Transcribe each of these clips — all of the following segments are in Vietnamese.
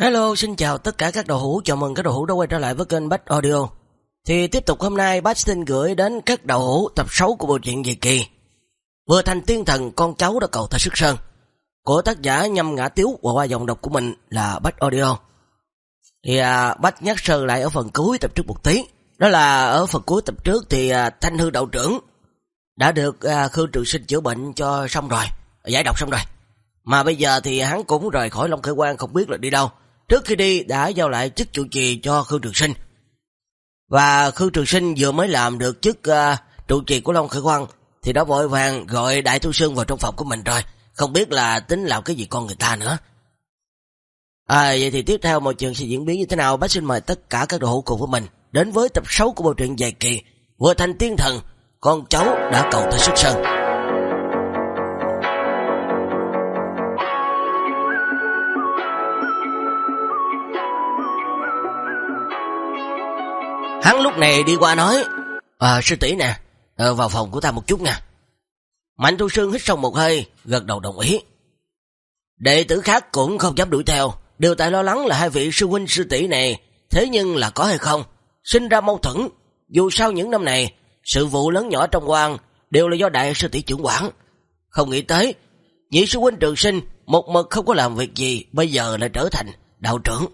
Hello, xin chào tất cả các đồ hữu, chào mừng các đồ hữu đã quay trở lại với kênh Bách Audio. Thì tiếp tục hôm nay Bách xin gửi đến các đồ hữu tập 6 của bộ truyện Dị Kỳ. Vừa thành tiên thần con cháu đã cầu thay sức sơn, của tác giả nhâm ngã tiếu và qua dòng đọc của mình là Bách Audio. Thì à, Bách nhắc sơ lại ở phần cuối tập trước một tí. Đó là ở phần cuối tập trước thì à, Thanh Hư Đạo Trưởng đã được à, Khương Trường Sinh chữa bệnh cho xong rồi, giải độc xong rồi. Mà bây giờ thì hắn cũng rời khỏi Long Khởi Quan không biết là đi đâu. Trước khi đi đã giao lại chức chủ trì cho Khương Trường Sinh. Và Khương Trường Sinh vừa mới làm được chức uh, trụ trì của Long Khởi Quang thì đã vội vàng gọi Đại Thu Sương vào trong phòng của mình rồi. Không biết là tính làm cái gì con người ta nữa. À, vậy thì tiếp theo mọi chuyện sẽ diễn biến như thế nào? Bác xin mời tất cả các đồ hữu cùng với mình đến với tập 6 của bộ truyện dài kỳ Vừa thành tiên thần, con cháu đã cầu tới sức sơn. Hắn lúc này đi qua nói, à, sư tỷ nè, à, vào phòng của ta một chút nha. Mạnh Thu Sương hít sâu một hơi, gật đầu đồng ý. Đệ tử khác cũng không dám đuổi theo, đều tại lo lắng là hai vị sư huynh sư tỷ này, thế nhưng là có hay không, sinh ra mâu thuẫn. Dù sao những năm này, sự vụ lớn nhỏ trong quan đều là do đại sư tỷ trưởng quản. Không nghĩ tới, nhị sư huynh trường sinh một mực không có làm việc gì, bây giờ lại trở thành đạo trưởng.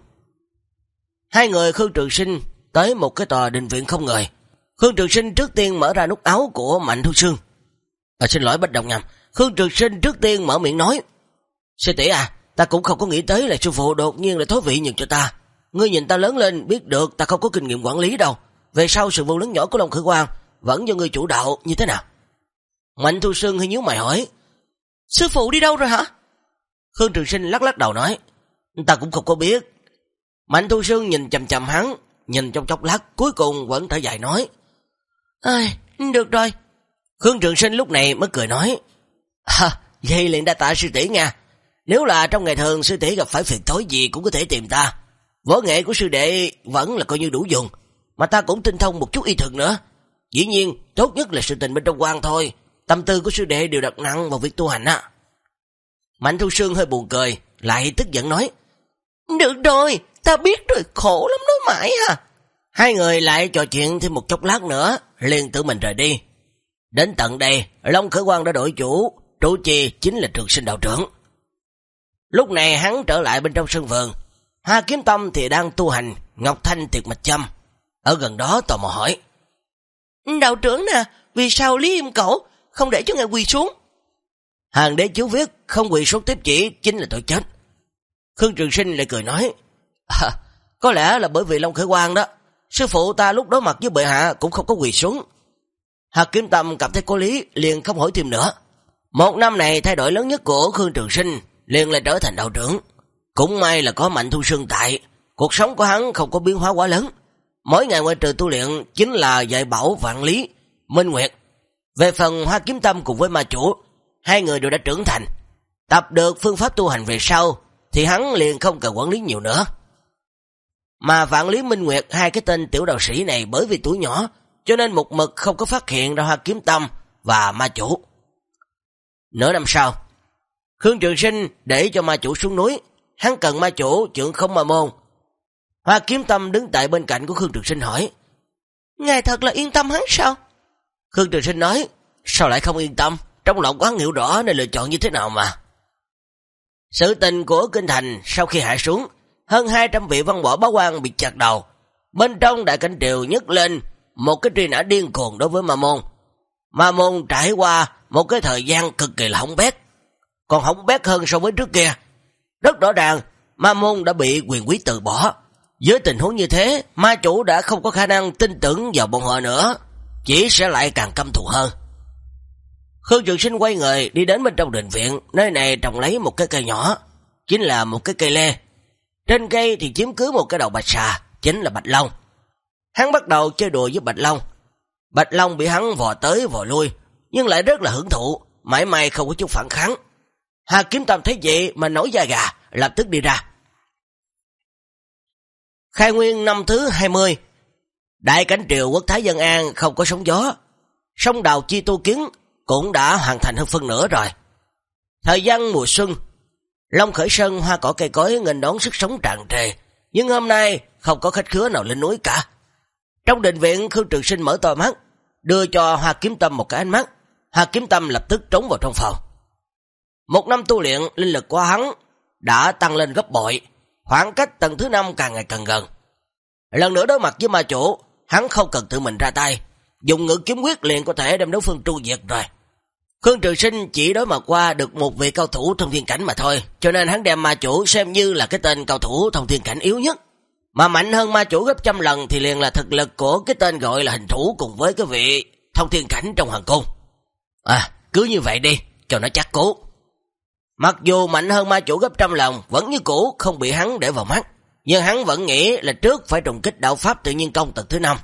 Hai người Khương Trường Sinh tới một cái tòa đình viện không người. Khương Trường Sinh trước tiên mở ra nút áo của Mạnh Thu Sương. À, xin lỗi bất động nhầm. Khương Trường Sinh trước tiên mở miệng nói. Sư tỷ à, ta cũng không có nghĩ tới là sư phụ đột nhiên lại thối vị nhường cho ta. Ngươi nhìn ta lớn lên biết được ta không có kinh nghiệm quản lý đâu. Về sau sự vụ lớn nhỏ của Long Khởi Quang vẫn do ngươi chủ đạo như thế nào? Mạnh Thu Sương hơi nhíu mày hỏi. Sư phụ đi đâu rồi hả? Khương Trường Sinh lắc lắc đầu nói. Ta cũng không có biết. Mạnh Thu Sương nhìn chầm chầm hắn, nhìn trong chốc lát cuối cùng vẫn thở dài nói. Ây, được rồi. Khương Trường Sinh lúc này mới cười nói. À, vậy liền đa tạ sư tỷ nha. Nếu là trong ngày thường sư tỷ gặp phải phiền tối gì cũng có thể tìm ta. Võ nghệ của sư đệ vẫn là coi như đủ dùng. Mà ta cũng tinh thông một chút y thuật nữa. Dĩ nhiên, tốt nhất là sự tình bên trong quan thôi. Tâm tư của sư đệ đều đặt nặng vào việc tu hành á. Mạnh Thu Sương hơi buồn cười, lại tức giận nói. Được rồi, ta biết rồi, khổ lắm nói mãi à. Hai người lại trò chuyện thêm một chốc lát nữa, liền tự mình rời đi. Đến tận đây, Long Khởi Quang đã đổi chủ, trụ trì chính là trường sinh đạo trưởng. Lúc này hắn trở lại bên trong sân vườn, Hà Kiếm Tâm thì đang tu hành Ngọc Thanh Tiệt Mạch Châm. Ở gần đó tò mò hỏi. Đạo trưởng nè, vì sao Lý Im Cẩu không để cho ngài quỳ xuống? Hàng đế chiếu viết không quỳ xuống tiếp chỉ chính là tội chết. Khương Trường Sinh lại cười nói. À, có lẽ là bởi vì Long Khởi Quang đó. Sư phụ ta lúc đó mặt với bệ hạ cũng không có quỳ xuống. Hà Kiếm Tâm cảm thấy có lý, liền không hỏi thêm nữa. Một năm này thay đổi lớn nhất của Khương Trường Sinh, liền lại trở thành đạo trưởng. Cũng may là có Mạnh Thu Sương tại, cuộc sống của hắn không có biến hóa quá lớn. Mỗi ngày ngoài trừ tu luyện chính là dạy bảo vạn lý, minh nguyệt. Về phần Hoa Kiếm Tâm cùng với ma chủ, hai người đều đã trưởng thành. Tập được phương pháp tu hành về sau, thì hắn liền không cần quản lý nhiều nữa. Mà vạn lý minh nguyệt hai cái tên tiểu đạo sĩ này bởi vì tuổi nhỏ, cho nên một mực không có phát hiện ra Hoa Kiếm Tâm và ma chủ. Nửa năm sau, Khương Trường Sinh để cho ma chủ xuống núi, hắn cần ma chủ trưởng không ma môn. Hoa Kiếm Tâm đứng tại bên cạnh của Khương Trường Sinh hỏi, Ngài thật là yên tâm hắn sao? Khương Trường Sinh nói, sao lại không yên tâm? Trong lòng hắn hiểu rõ nên lựa chọn như thế nào mà. Sự tình của Kinh Thành sau khi hạ xuống, hơn 200 vị văn võ báo quan bị chặt đầu. Bên trong đại cảnh triều nhấc lên một cái truy nã điên cuồng đối với Ma Môn. Ma Môn trải qua một cái thời gian cực kỳ là hỏng bét. Còn hỏng bét hơn so với trước kia. Rất rõ ràng, Ma Môn đã bị quyền quý từ bỏ. dưới tình huống như thế, ma chủ đã không có khả năng tin tưởng vào bọn họ nữa. Chỉ sẽ lại càng căm thù hơn. Khương Trường Sinh quay người đi đến bên trong đình viện, nơi này trồng lấy một cái cây nhỏ, chính là một cái cây lê. Trên cây thì chiếm cứ một cái đầu bạch xà, chính là Bạch Long. Hắn bắt đầu chơi đùa với Bạch Long. Bạch Long bị hắn vò tới vò lui, nhưng lại rất là hưởng thụ, mãi may không có chút phản kháng. Hà Kiếm Tâm thấy vậy mà nổi da gà, lập tức đi ra. Khai nguyên năm thứ 20, Đại cảnh triều quốc Thái Dân An không có sóng gió, sông đào chi tu kiến cũng đã hoàn thành hơn phân nửa rồi. Thời gian mùa xuân, Long khởi sơn hoa cỏ cây cối nghênh đón sức sống tràn trề, nhưng hôm nay không có khách khứa nào lên núi cả. Trong định viện, Khương Trường Sinh mở to mắt, đưa cho Hoa Kiếm Tâm một cái ánh mắt. Hoa Kiếm Tâm lập tức trốn vào trong phòng. Một năm tu luyện, linh lực của hắn đã tăng lên gấp bội, khoảng cách tầng thứ năm càng ngày càng gần. Lần nữa đối mặt với ma chủ, hắn không cần tự mình ra tay, dùng ngữ kiếm quyết liền có thể đem đối phương tru diệt rồi. Khương Trường Sinh chỉ đối mặt qua được một vị cao thủ thông thiên cảnh mà thôi, cho nên hắn đem ma chủ xem như là cái tên cao thủ thông thiên cảnh yếu nhất. Mà mạnh hơn ma chủ gấp trăm lần thì liền là thực lực của cái tên gọi là hình thủ cùng với cái vị thông thiên cảnh trong hoàng cung. À, cứ như vậy đi, cho nó chắc cố. Mặc dù mạnh hơn ma chủ gấp trăm lần, vẫn như cũ không bị hắn để vào mắt. Nhưng hắn vẫn nghĩ là trước phải trùng kích đạo Pháp tự nhiên công tầng thứ năm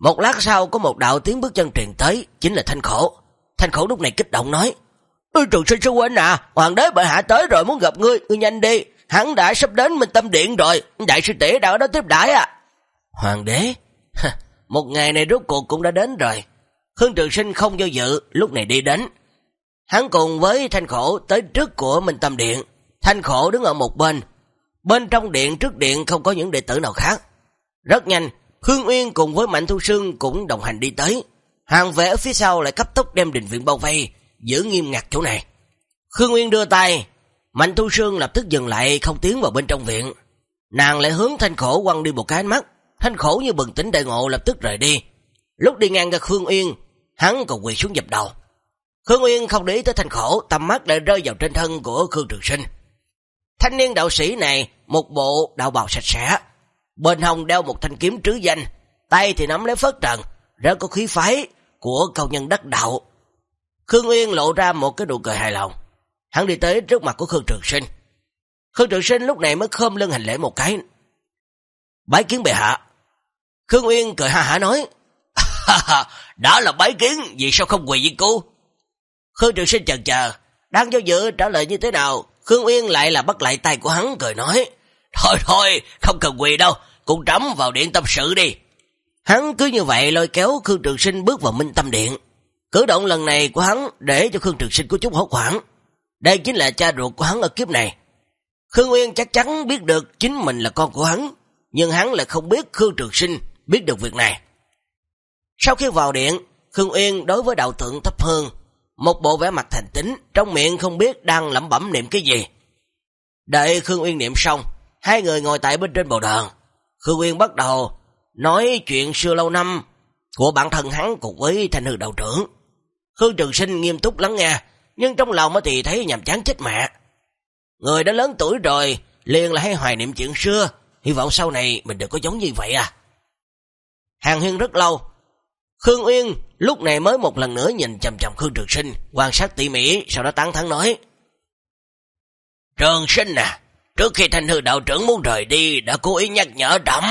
một lát sau có một đạo tiếng bước chân truyền tới, chính là Thanh Khổ. Thanh Khổ lúc này kích động nói, Ôi trường sinh sư huynh à, hoàng đế bệ hạ tới rồi muốn gặp ngươi, ngươi nhanh đi, hắn đã sắp đến Minh Tâm Điện rồi, đại sư tỷ đã ở đó tiếp đãi à. Hoàng đế? một ngày này rốt cuộc cũng đã đến rồi. Khương Trường Sinh không do dự, lúc này đi đến. Hắn cùng với Thanh Khổ tới trước của Minh Tâm Điện. Thanh Khổ đứng ở một bên. Bên trong điện trước điện không có những đệ tử nào khác. Rất nhanh, Hương Uyên cùng với Mạnh Thu Sương cũng đồng hành đi tới. Hàng vẽ ở phía sau lại cấp tốc đem đình viện bao vây, giữ nghiêm ngặt chỗ này. Khương Uyên đưa tay, Mạnh Thu Sương lập tức dừng lại không tiến vào bên trong viện. Nàng lại hướng Thanh Khổ quăng đi một cái ánh mắt. Thanh Khổ như bừng tỉnh đại ngộ lập tức rời đi. Lúc đi ngang ra Khương Uyên, hắn còn quỳ xuống dập đầu. Khương Uyên không để ý tới Thanh Khổ, tầm mắt lại rơi vào trên thân của Khương Trường Sinh. Thanh niên đạo sĩ này, một bộ đạo bào sạch sẽ, bên hông đeo một thanh kiếm trứ danh, tay thì nắm lấy phất trần, rất có khí phái của cao nhân đắc đạo. Khương Uyên lộ ra một cái nụ cười hài lòng. Hắn đi tới trước mặt của Khương Trường Sinh. Khương Trường Sinh lúc này mới khom lưng hành lễ một cái. Bái kiến bệ hạ. Khương Uyên cười ha hả nói, đã là bái kiến, vì sao không quỳ với cô? Khương Trường Sinh chần chờ, đang do dự trả lời như thế nào, Khương Uyên lại là bắt lại tay của hắn cười nói, Thôi thôi, không cần quỳ đâu, cùng trắm vào điện tâm sự đi. Hắn cứ như vậy lôi kéo Khương Trường Sinh bước vào Minh Tâm Điện. Cử động lần này của hắn để cho Khương Trường Sinh có chút hốt hoảng. Đây chính là cha ruột của hắn ở kiếp này. Khương Uyên chắc chắn biết được chính mình là con của hắn, nhưng hắn lại không biết Khương Trường Sinh biết được việc này. Sau khi vào điện, Khương Uyên đối với đạo tượng thấp hơn, một bộ vẻ mặt thành tính, trong miệng không biết đang lẩm bẩm niệm cái gì. Đợi Khương Uyên niệm xong, hai người ngồi tại bên trên bầu đoàn. Khương Uyên bắt đầu nói chuyện xưa lâu năm của bản thân hắn cùng với thanh hư đạo trưởng. Khương Trường Sinh nghiêm túc lắng nghe, nhưng trong lòng thì thấy nhàm chán chết mẹ. Người đã lớn tuổi rồi, liền là hay hoài niệm chuyện xưa, hy vọng sau này mình đừng có giống như vậy à. Hàng huyên rất lâu, Khương Uyên lúc này mới một lần nữa nhìn chầm chầm Khương Trường Sinh, quan sát tỉ mỉ, sau đó tán thắng nói. Trường Sinh à, trước khi thanh hư đạo trưởng muốn rời đi, đã cố ý nhắc nhở trẫm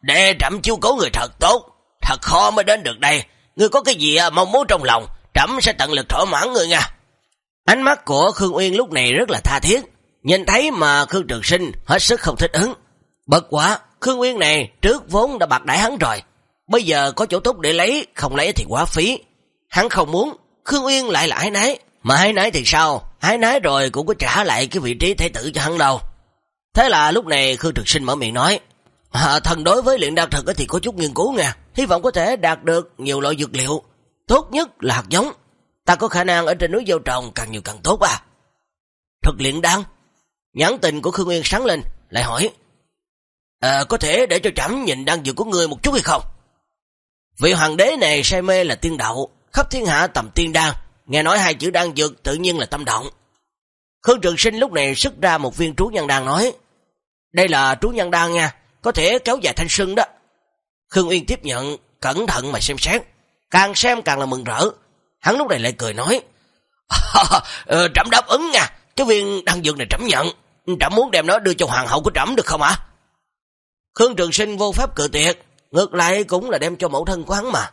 để trẫm chiêu cố người thật tốt, thật khó mới đến được đây. Ngươi có cái gì à, mong muốn trong lòng, trẫm sẽ tận lực thỏa mãn ngươi nha. Ánh mắt của Khương Uyên lúc này rất là tha thiết, nhìn thấy mà Khương Trường Sinh hết sức không thích ứng. Bất quá, Khương Uyên này trước vốn đã bạc đại hắn rồi, Bây giờ có chỗ tốt để lấy, không lấy thì quá phí. Hắn không muốn, Khương Uyên lại là ái nái. Mà ái nái thì sao? Ái nái rồi cũng có trả lại cái vị trí thế tử cho hắn đâu. Thế là lúc này Khương Trực Sinh mở miệng nói, à, thần đối với luyện đan thực thì có chút nghiên cứu nha, hy vọng có thể đạt được nhiều loại dược liệu. Tốt nhất là hạt giống. Ta có khả năng ở trên núi gieo trồng càng nhiều càng tốt à. Thực luyện đan. Nhãn tình của Khương nguyên sáng lên, lại hỏi, à, có thể để cho trẫm nhìn đan dược của người một chút hay không? Vị hoàng đế này say mê là tiên đạo, khắp thiên hạ tầm tiên đan, nghe nói hai chữ đan dược tự nhiên là tâm động. Khương Trường Sinh lúc này xuất ra một viên trú nhân đan nói, đây là trú nhân đan nha, có thể kéo dài thanh xuân đó. Khương Uyên tiếp nhận, cẩn thận mà xem xét, càng xem càng là mừng rỡ. Hắn lúc này lại cười nói, ờ, trẫm đáp ứng nha, cái viên đan dược này trẫm nhận, trẫm muốn đem nó đưa cho hoàng hậu của trẫm được không ạ? Khương Trường Sinh vô pháp cự tuyệt, Ngược lại cũng là đem cho mẫu thân của hắn mà.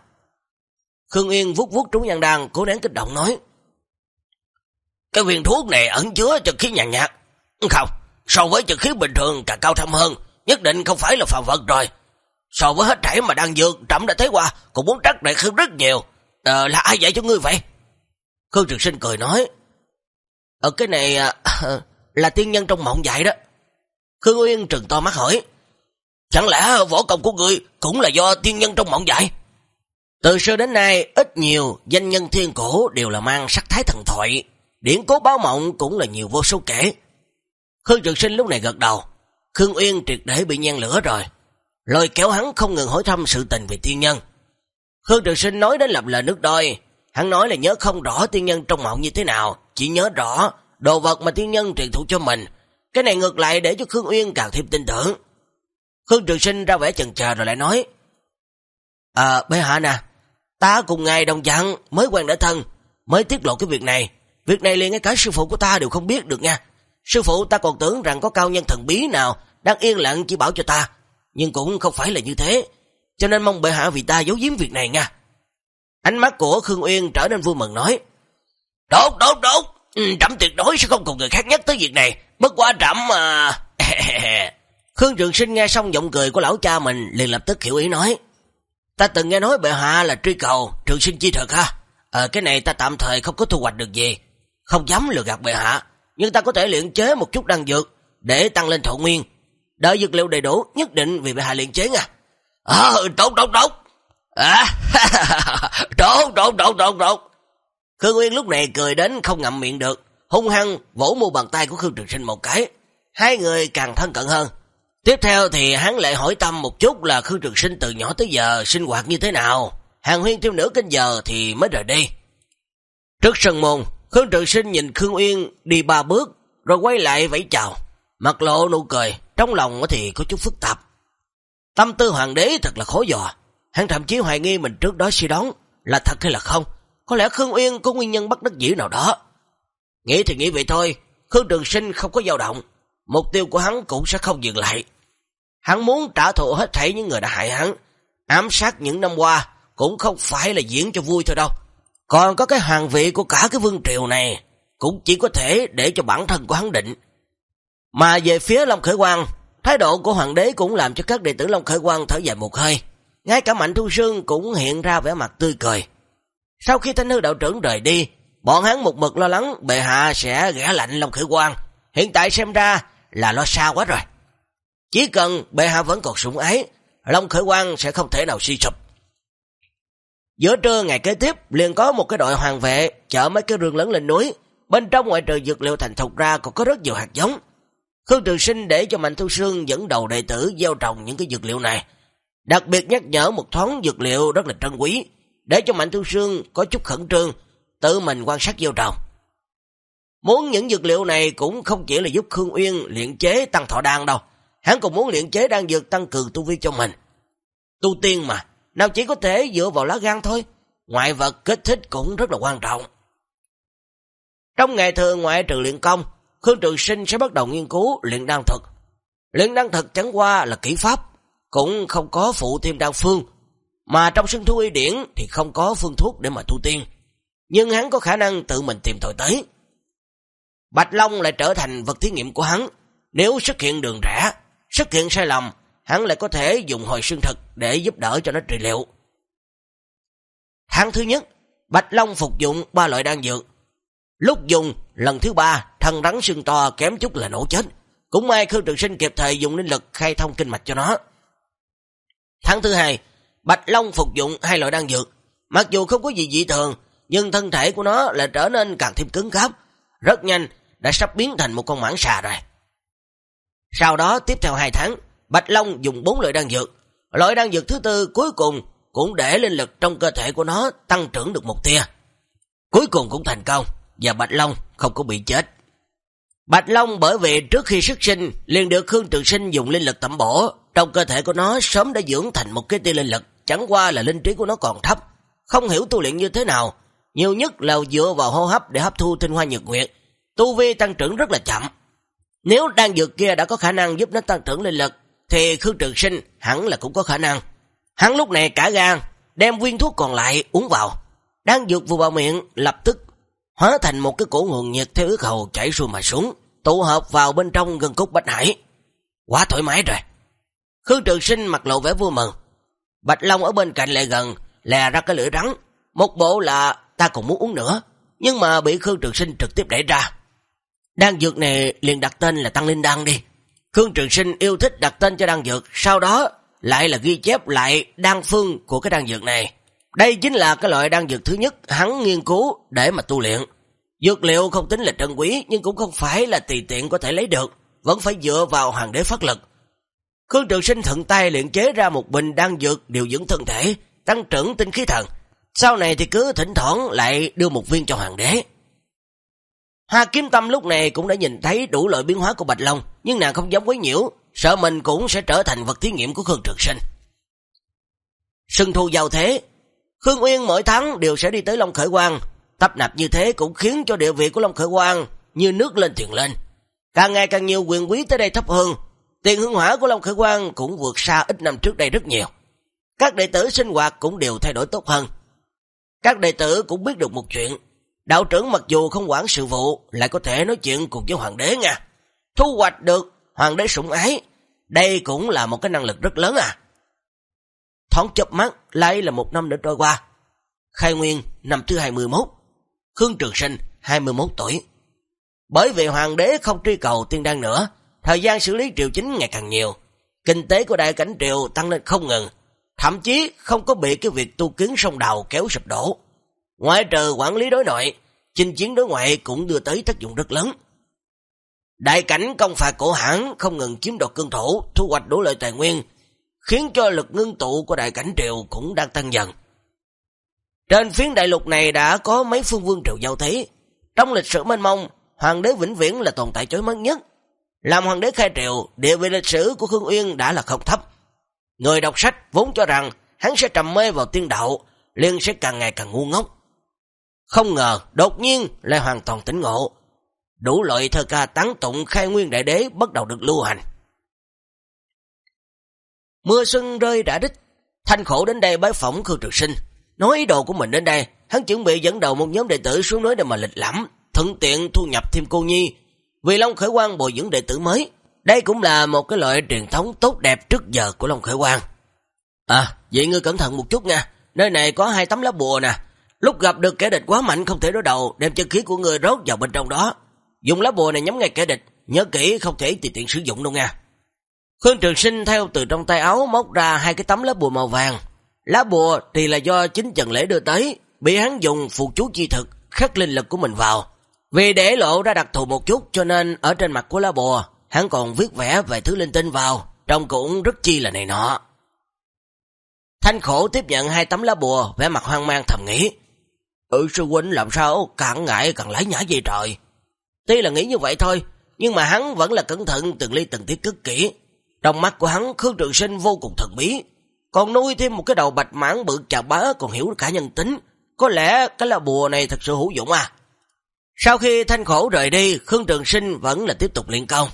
Khương Yên vút vút trú nhân đàn, cố nén kích động nói. Cái viên thuốc này ẩn chứa trực khí nhàn nhạt. Không, so với trực khí bình thường càng cao thâm hơn, nhất định không phải là phàm vật rồi. So với hết thảy mà đang dược, trẫm đã thấy qua, cũng muốn trắc đại khương rất nhiều. À, là ai dạy cho ngươi vậy? Khương Trực Sinh cười nói. Ở cái này à, là tiên nhân trong mộng dạy đó. Khương Uyên trừng to mắt hỏi. Chẳng lẽ võ công của ngươi cũng là do tiên nhân trong mộng dạy Từ xưa đến nay, ít nhiều danh nhân thiên cổ đều là mang sắc thái thần thoại. Điển cố báo mộng cũng là nhiều vô số kể. Khương Trường Sinh lúc này gật đầu. Khương Uyên triệt để bị nhan lửa rồi. Lôi kéo hắn không ngừng hỏi thăm sự tình về tiên nhân. Khương Trường Sinh nói đến lập lời nước đôi. Hắn nói là nhớ không rõ tiên nhân trong mộng như thế nào. Chỉ nhớ rõ đồ vật mà tiên nhân truyền thụ cho mình. Cái này ngược lại để cho Khương Uyên càng thêm tin tưởng. Khương Trường Sinh ra vẻ chần chờ rồi lại nói. À, bệ hạ nè, ta cùng ngài đồng dặn mới quen đã thân, mới tiết lộ cái việc này. Việc này liền ngay cả sư phụ của ta đều không biết được nha. Sư phụ ta còn tưởng rằng có cao nhân thần bí nào đang yên lặng chỉ bảo cho ta, nhưng cũng không phải là như thế. Cho nên mong bệ hạ vì ta giấu giếm việc này nha. Ánh mắt của Khương Uyên trở nên vui mừng nói. Đốt, đốt, đốt. Ừ, trẫm tuyệt đối sẽ không cùng người khác nhắc tới việc này. Bất quá trẫm mà... Khương Trường Sinh nghe xong giọng cười của lão cha mình liền lập tức hiểu ý nói. Ta từng nghe nói bệ hạ là truy cầu Trường Sinh chi thật ha. Ờ cái này ta tạm thời không có thu hoạch được gì. Không dám lừa gạt bệ hạ. Nhưng ta có thể luyện chế một chút đan dược để tăng lên thọ nguyên. Đợi dược liệu đầy đủ nhất định vì bệ hạ luyện chế nha. Ờ tốt tốt tốt. À, tốt tốt tốt tốt tốt. Khương Nguyên lúc này cười đến không ngậm miệng được. Hung hăng vỗ mu bàn tay của Khương Trường Sinh một cái. Hai người càng thân cận hơn. Tiếp theo thì hắn lại hỏi tâm một chút là Khương Trường Sinh từ nhỏ tới giờ sinh hoạt như thế nào. Hàng huyên thêm nửa canh giờ thì mới rời đi. Trước sân môn, Khương Trường Sinh nhìn Khương Uyên đi ba bước rồi quay lại vẫy chào. Mặt lộ nụ cười, trong lòng thì có chút phức tạp. Tâm tư hoàng đế thật là khó dò. Hắn thậm chí hoài nghi mình trước đó suy đoán là thật hay là không. Có lẽ Khương Uyên có nguyên nhân bắt đắc dĩ nào đó. Nghĩ thì nghĩ vậy thôi, Khương Trường Sinh không có dao động. Mục tiêu của hắn cũng sẽ không dừng lại. Hắn muốn trả thù hết thảy những người đã hại hắn. Ám sát những năm qua cũng không phải là diễn cho vui thôi đâu. Còn có cái hoàng vị của cả cái vương triều này cũng chỉ có thể để cho bản thân của hắn định. Mà về phía Long Khởi Quang, thái độ của hoàng đế cũng làm cho các đệ tử Long Khởi Quang thở dài một hơi. Ngay cả Mạnh Thu Sương cũng hiện ra vẻ mặt tươi cười. Sau khi thanh hư đạo trưởng rời đi, bọn hắn một mực lo lắng bệ hạ sẽ ghẻ lạnh Long Khởi Quang. Hiện tại xem ra là lo xa quá rồi. Chỉ cần bệ hạ vẫn còn sủng ái, Long Khởi Quang sẽ không thể nào suy sụp. Giữa trưa ngày kế tiếp, liền có một cái đội hoàng vệ chở mấy cái rương lớn lên núi. Bên trong ngoại trừ dược liệu thành thục ra còn có rất nhiều hạt giống. Khương Trường Sinh để cho Mạnh Thu Sương dẫn đầu đệ tử gieo trồng những cái dược liệu này. Đặc biệt nhắc nhở một thoáng dược liệu rất là trân quý, để cho Mạnh Thu Sương có chút khẩn trương, tự mình quan sát gieo trồng. Muốn những dược liệu này cũng không chỉ là giúp Khương Uyên luyện chế tăng thọ đan đâu, hắn còn muốn luyện chế đan dược tăng cường tu vi cho mình. Tu tiên mà, nào chỉ có thể dựa vào lá gan thôi, ngoại vật kích thích cũng rất là quan trọng. Trong ngày thường ngoại trừ luyện công, Khương Trường Sinh sẽ bắt đầu nghiên cứu luyện đan thuật. Luyện đan thuật chẳng qua là kỹ pháp, cũng không có phụ thêm đan phương, mà trong sân thu y điển thì không có phương thuốc để mà thu tiên. Nhưng hắn có khả năng tự mình tìm tòi tới. Bạch Long lại trở thành vật thí nghiệm của hắn. Nếu xuất hiện đường rẽ, xuất hiện sai lầm, hắn lại có thể dùng hồi xương thực để giúp đỡ cho nó trị liệu. Tháng thứ nhất, Bạch Long phục dụng ba loại đan dược. Lúc dùng, lần thứ ba, thân rắn xương to kém chút là nổ chết. Cũng may Khương Trường Sinh kịp thời dùng linh lực khai thông kinh mạch cho nó. Tháng thứ hai, Bạch Long phục dụng hai loại đan dược. Mặc dù không có gì dị thường, nhưng thân thể của nó lại trở nên càng thêm cứng cáp. Rất nhanh, đã sắp biến thành một con mãng xà rồi. Sau đó, tiếp theo hai tháng, Bạch Long dùng bốn loại đan dược. Loại đan dược thứ tư cuối cùng cũng để linh lực trong cơ thể của nó tăng trưởng được một tia. Cuối cùng cũng thành công, và Bạch Long không có bị chết. Bạch Long bởi vì trước khi xuất sinh liền được Khương Trường Sinh dùng linh lực tẩm bổ, trong cơ thể của nó sớm đã dưỡng thành một cái tia linh lực, chẳng qua là linh trí của nó còn thấp, không hiểu tu luyện như thế nào, nhiều nhất là dựa vào hô hấp để hấp thu tinh hoa nhật nguyệt, tu vi tăng trưởng rất là chậm. Nếu đan dược kia đã có khả năng giúp nó tăng trưởng linh lực, thì Khương Trường Sinh hẳn là cũng có khả năng. Hắn lúc này cả gan, đem viên thuốc còn lại uống vào. đang dược vừa vào miệng, lập tức hóa thành một cái cổ nguồn nhiệt theo ước hầu chảy xuôi mà xuống, tụ hợp vào bên trong gần cốt Bạch Hải. Quá thoải mái rồi. Khương Trường Sinh mặt lộ vẻ vui mừng. Bạch Long ở bên cạnh lại gần, lè ra cái lưỡi rắn. Một bộ là ta còn muốn uống nữa, nhưng mà bị Khương Trường Sinh trực tiếp đẩy ra. Đan dược này liền đặt tên là Tăng Linh Đan đi. Khương Trường Sinh yêu thích đặt tên cho đan dược, sau đó lại là ghi chép lại đan phương của cái đan dược này. Đây chính là cái loại đan dược thứ nhất hắn nghiên cứu để mà tu luyện. Dược liệu không tính là trân quý nhưng cũng không phải là tùy tiện có thể lấy được, vẫn phải dựa vào hoàng đế phát lực. Khương Trường Sinh thận tay luyện chế ra một bình đan dược điều dưỡng thân thể, tăng trưởng tinh khí thần. Sau này thì cứ thỉnh thoảng lại đưa một viên cho hoàng đế. Hoa Kiếm Tâm lúc này cũng đã nhìn thấy đủ loại biến hóa của Bạch Long, nhưng nàng không dám quấy nhiễu, sợ mình cũng sẽ trở thành vật thí nghiệm của Khương Trường Sinh. Sưng thu giao thế, Khương Uyên mỗi tháng đều sẽ đi tới Long Khởi Quang, tập nạp như thế cũng khiến cho địa vị của Long Khởi Quang như nước lên thuyền lên. Càng ngày càng nhiều quyền quý tới đây thấp hơn, tiền hương hỏa của Long Khởi Quang cũng vượt xa ít năm trước đây rất nhiều. Các đệ tử sinh hoạt cũng đều thay đổi tốt hơn. Các đệ tử cũng biết được một chuyện, đạo trưởng mặc dù không quản sự vụ, lại có thể nói chuyện cùng với hoàng đế nha. Thu hoạch được hoàng đế sủng ái, đây cũng là một cái năng lực rất lớn à. Thoáng chớp mắt, lại là một năm nữa trôi qua. Khai Nguyên, năm thứ 21. Khương Trường Sinh, 21 tuổi. Bởi vì hoàng đế không truy cầu tiên đan nữa, thời gian xử lý triều chính ngày càng nhiều. Kinh tế của đại cảnh triều tăng lên không ngừng, thậm chí không có bị cái việc tu kiến sông đào kéo sụp đổ. Ngoài trừ quản lý đối nội, chinh chiến đối ngoại cũng đưa tới tác dụng rất lớn. Đại cảnh công phạt cổ hãng không ngừng chiếm đoạt cương thổ, thu hoạch đủ lợi tài nguyên, khiến cho lực ngưng tụ của đại cảnh triều cũng đang tăng dần. Trên phiến đại lục này đã có mấy phương vương triều giao thế. Trong lịch sử mênh mông, hoàng đế vĩnh viễn là tồn tại chối mắt nhất. Làm hoàng đế khai triều, địa vị lịch sử của Khương Uyên đã là không thấp. Người đọc sách vốn cho rằng hắn sẽ trầm mê vào tiên đạo, liền sẽ càng ngày càng ngu ngốc. Không ngờ, đột nhiên lại hoàn toàn tỉnh ngộ. Đủ loại thơ ca tán tụng khai nguyên đại đế bắt đầu được lưu hành. Mưa xuân rơi đã đích, thanh khổ đến đây bái phỏng Khương Trực Sinh. Nói ý đồ của mình đến đây, hắn chuẩn bị dẫn đầu một nhóm đệ tử xuống núi để mà lịch lãm thuận tiện thu nhập thêm cô nhi. Vì Long Khởi Quang bồi dưỡng đệ tử mới, đây cũng là một cái loại truyền thống tốt đẹp trước giờ của Long Khởi Quang. À, vậy ngươi cẩn thận một chút nha, nơi này có hai tấm lá bùa nè. Lúc gặp được kẻ địch quá mạnh không thể đối đầu, đem chân khí của người rốt vào bên trong đó. Dùng lá bùa này nhắm ngay kẻ địch, nhớ kỹ không thể tùy tiện sử dụng đâu nha. Khương Trường Sinh theo từ trong tay áo móc ra hai cái tấm lá bùa màu vàng. Lá bùa thì là do chính Trần Lễ đưa tới, bị hắn dùng phụ chú chi thực, khắc linh lực của mình vào. Vì để lộ ra đặc thù một chút cho nên ở trên mặt của lá bùa, hắn còn viết vẽ về thứ linh tinh vào, trông cũng rất chi là này nọ. Thanh khổ tiếp nhận hai tấm lá bùa, vẻ mặt hoang mang thầm nghĩ. Ừ sư huynh làm sao càng ngại càng lấy nhã gì trời. Tuy là nghĩ như vậy thôi, nhưng mà hắn vẫn là cẩn thận từng ly từng tiết cất kỹ. Trong mắt của hắn, Khương Trường Sinh vô cùng thần bí. Còn nuôi thêm một cái đầu bạch mãn bự chà bá còn hiểu cả nhân tính. Có lẽ cái là bùa này thật sự hữu dụng à. Sau khi thanh khổ rời đi, Khương Trường Sinh vẫn là tiếp tục luyện công.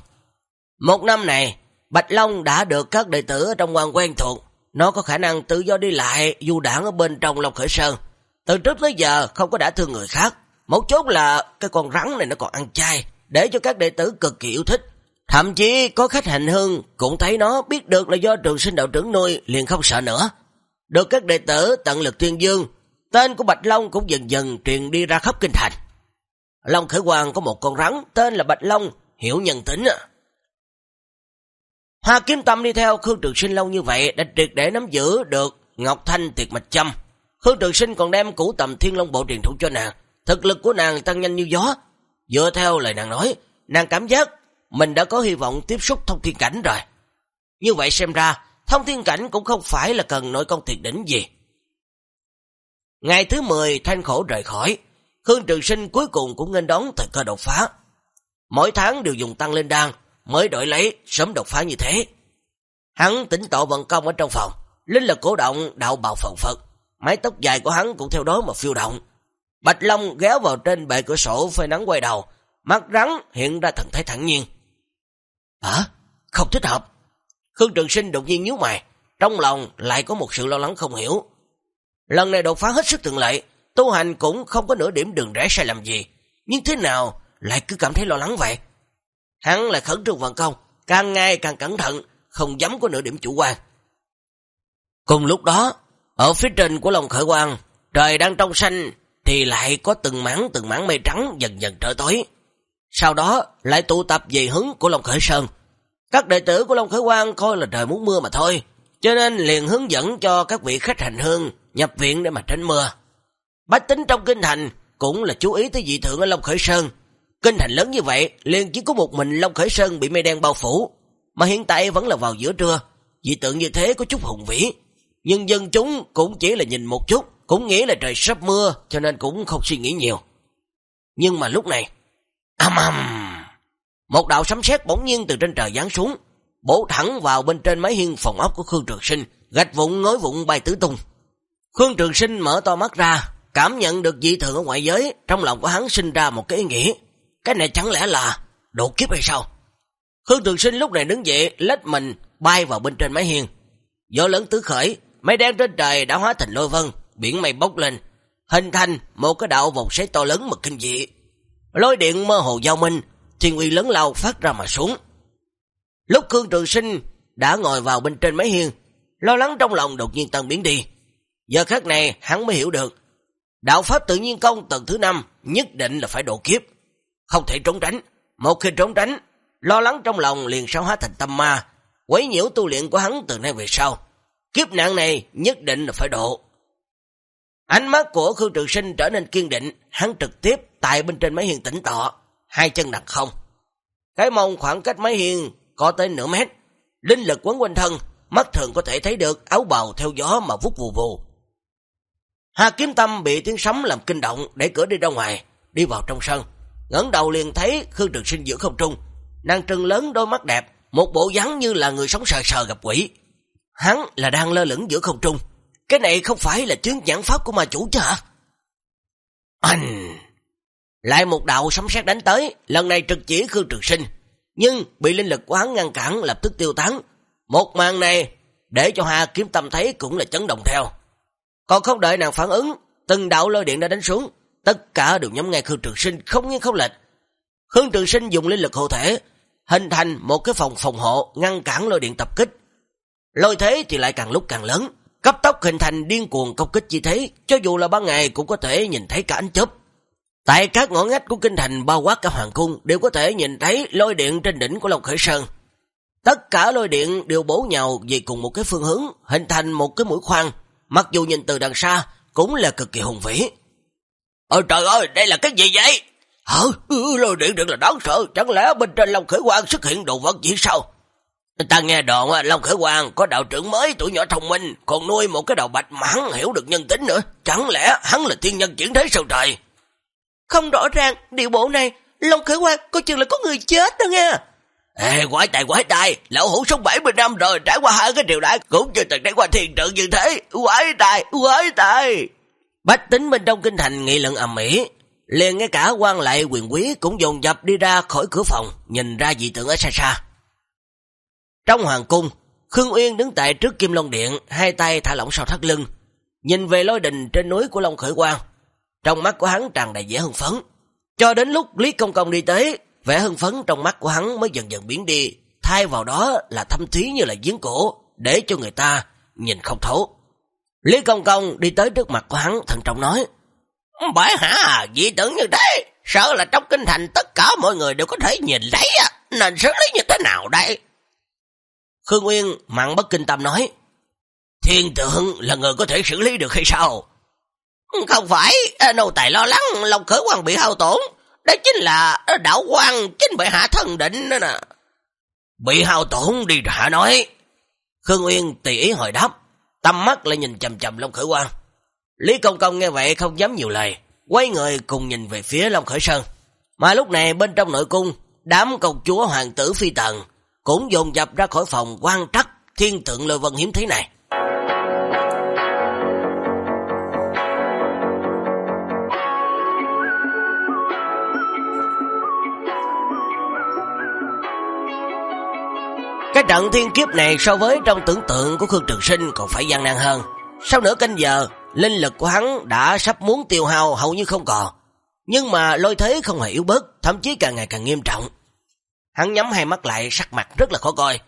Một năm này, Bạch Long đã được các đệ tử trong quan quen thuộc. Nó có khả năng tự do đi lại, du đảng ở bên trong Long Khởi Sơn. Từ trước tới giờ không có đã thương người khác. Một chốt là cái con rắn này nó còn ăn chay, để cho các đệ tử cực kỳ yêu thích. Thậm chí có khách hành hương cũng thấy nó biết được là do trường sinh đạo trưởng nuôi liền không sợ nữa. Được các đệ tử tận lực tuyên dương, tên của Bạch Long cũng dần dần truyền đi ra khắp kinh thành. Long Khởi Hoàng có một con rắn tên là Bạch Long, hiểu nhân tính à. Hoa Kiếm Tâm đi theo Khương Trường Sinh lâu như vậy đã triệt để nắm giữ được Ngọc Thanh Tiệt Mạch Châm. Khương Trường Sinh còn đem củ tầm Thiên Long Bộ truyền thủ cho nàng. Thực lực của nàng tăng nhanh như gió. Dựa theo lời nàng nói, nàng cảm giác mình đã có hy vọng tiếp xúc thông thiên cảnh rồi. Như vậy xem ra, thông thiên cảnh cũng không phải là cần nội công tuyệt đỉnh gì. Ngày thứ 10 thanh khổ rời khỏi, Khương Trường Sinh cuối cùng cũng nên đón thời cơ đột phá. Mỗi tháng đều dùng tăng lên đan, mới đổi lấy sớm đột phá như thế. Hắn tỉnh tọa vận công ở trong phòng, linh lực cổ động đạo bào phần phật, mái tóc dài của hắn cũng theo đó mà phiêu động. Bạch Long ghéo vào trên bệ cửa sổ phơi nắng quay đầu, mắt rắn hiện ra thần thái thẳng nhiên. Hả? Không thích hợp. Khương Trường Sinh đột nhiên nhíu mày, trong lòng lại có một sự lo lắng không hiểu. Lần này đột phá hết sức thường lệ, tu hành cũng không có nửa điểm đường rẽ sai lầm gì, nhưng thế nào lại cứ cảm thấy lo lắng vậy? Hắn lại khẩn trương vận công, càng ngày càng cẩn thận, không dám có nửa điểm chủ quan. Cùng lúc đó, ở phía trên của lòng khởi quang, trời đang trong xanh thì lại có từng mảng từng mảng mây trắng dần dần trở tối. Sau đó lại tụ tập về hướng của Long Khởi Sơn. Các đệ tử của Long Khởi Quang coi là trời muốn mưa mà thôi, cho nên liền hướng dẫn cho các vị khách hành hương nhập viện để mà tránh mưa. Bách tính trong kinh thành cũng là chú ý tới dị thượng ở Long Khởi Sơn. Kinh thành lớn như vậy, liền chỉ có một mình Long Khởi Sơn bị mây đen bao phủ, mà hiện tại vẫn là vào giữa trưa. Dị tượng như thế có chút hùng vĩ, nhưng dân chúng cũng chỉ là nhìn một chút, cũng nghĩ là trời sắp mưa, cho nên cũng không suy nghĩ nhiều. Nhưng mà lúc này, âm âm, một đạo sấm sét bỗng nhiên từ trên trời giáng xuống, bổ thẳng vào bên trên mái hiên phòng ốc của Khương Trường Sinh, gạch vụn ngói vụn bay tứ tung. Khương Trường Sinh mở to mắt ra, cảm nhận được dị thường ở ngoại giới, trong lòng của hắn sinh ra một cái ý nghĩ. Cái này chẳng lẽ là độ kiếp hay sao? Khương Trường Sinh lúc này đứng dậy, lết mình bay vào bên trên mái hiên. Gió lớn tứ khởi, mây đen trên trời đã hóa thành lôi vân, biển mây bốc lên, hình thành một cái đạo vòng xoáy to lớn mà kinh dị. Lôi điện mơ hồ giao minh, thiên uy lớn lao phát ra mà xuống. Lúc Khương Trường Sinh đã ngồi vào bên trên mái hiên, lo lắng trong lòng đột nhiên tan biến đi. Giờ khắc này hắn mới hiểu được, đạo pháp tự nhiên công tầng thứ năm nhất định là phải độ kiếp, không thể trốn tránh. Một khi trốn tránh, lo lắng trong lòng liền sao hóa thành tâm ma, quấy nhiễu tu luyện của hắn từ nay về sau. Kiếp nạn này nhất định là phải độ. Ánh mắt của Khương Trường Sinh trở nên kiên định, hắn trực tiếp tại bên trên máy hiên tỉnh tọa, hai chân đặt không. Cái mông khoảng cách máy hiên có tới nửa mét, linh lực quấn quanh thân, mắt thường có thể thấy được áo bào theo gió mà vút vù vù. Hà Kiếm Tâm bị tiếng sóng làm kinh động để cửa đi ra ngoài, đi vào trong sân. ngẩng đầu liền thấy Khương Trường Sinh giữa không trung, nàng trừng lớn đôi mắt đẹp, một bộ dáng như là người sống sờ sờ gặp quỷ. Hắn là đang lơ lửng giữa không trung. Cái này không phải là chứng nhãn pháp của ma chủ chứ hả? Anh! Lại một đạo sấm sét đánh tới, lần này trực chỉ Khương Trường Sinh. Nhưng bị linh lực của hắn ngăn cản lập tức tiêu tán. Một màn này, để cho Hà Kiếm Tâm thấy cũng là chấn động theo. Còn không đợi nàng phản ứng, từng đạo lôi điện đã đánh xuống, tất cả đều nhắm ngay Khương Trường Sinh không nghiêng không lệch. Khương Trường Sinh dùng linh lực hộ thể, hình thành một cái phòng phòng hộ ngăn cản lôi điện tập kích. Lôi thế thì lại càng lúc càng lớn, cấp tốc hình thành điên cuồng công kích chi thế, cho dù là ban ngày cũng có thể nhìn thấy cả ánh chớp. Tại các ngõ ngách của kinh thành bao quát cả hoàng cung đều có thể nhìn thấy lôi điện trên đỉnh của Long Khởi Sơn. Tất cả lôi điện đều bổ nhau về cùng một cái phương hướng, hình thành một cái mũi khoan, mặc dù nhìn từ đằng xa cũng là cực kỳ hùng vĩ. Ôi trời ơi, đây là cái gì vậy? Hả? Ừ, lôi điện được là đáng sợ, chẳng lẽ bên trên Long Khởi Quang xuất hiện đồ vật gì sao? Ta nghe đồn Long Khởi Quang có đạo trưởng mới tuổi nhỏ thông minh, còn nuôi một cái đầu bạch mà hắn hiểu được nhân tính nữa. Chẳng lẽ hắn là tiên nhân chuyển thế sao trời? Không rõ ràng, điều bộ này, Long Khởi Quang coi chừng là có người chết đó nha. Ê, quái tài quái tài, lão hủ sống 70 năm rồi, trải qua hai cái triều đại, cũng chưa từng trải qua thiền trận như thế. Quái tài, quái tài. Bách tính bên trong kinh thành nghị luận ầm ĩ liền ngay cả quan lại quyền quý cũng dồn dập đi ra khỏi cửa phòng, nhìn ra dị tượng ở xa xa. Trong hoàng cung, Khương Uyên đứng tại trước Kim Long Điện, hai tay thả lỏng sau thắt lưng, nhìn về lối đình trên núi của Long Khởi Quang. Trong mắt của hắn tràn đầy vẻ hưng phấn. Cho đến lúc Lý Công Công đi tới, vẻ hưng phấn trong mắt của hắn mới dần dần biến đi, thay vào đó là thâm thúy như là giếng cổ, để cho người ta nhìn không thấu. Lý Công Công đi tới trước mặt của hắn, thần trọng nói, Bởi hả, dị tưởng như thế, sợ là trong kinh thành tất cả mọi người đều có thể nhìn thấy, nên xử lý như thế nào đây? Khương Nguyên mặn bất kinh tâm nói, Thiên tượng là người có thể xử lý được hay sao? Không phải, nô tài lo lắng lòng khởi quan bị hao tổn, đó chính là đảo quan chính bị hạ thần định đó nè. Bị hao tổn đi hạ nói. Khương Nguyên tùy ý hồi đáp, tâm mắt lại nhìn chầm chầm Long Khởi Quang. Lý Công Công nghe vậy không dám nhiều lời, quay người cùng nhìn về phía Long Khởi Sơn. Mà lúc này bên trong nội cung, đám công chúa hoàng tử phi tần cũng dồn dập ra khỏi phòng quan trắc thiên tượng lôi vân hiếm thế này. Cái trận thiên kiếp này so với trong tưởng tượng của Khương Trường Sinh còn phải gian nan hơn. Sau nửa canh giờ, linh lực của hắn đã sắp muốn tiêu hao hầu như không còn. Nhưng mà lôi thế không hề yếu bớt, thậm chí càng ngày càng nghiêm trọng. Hắn nhắm hai mắt lại, sắc mặt rất là khó coi.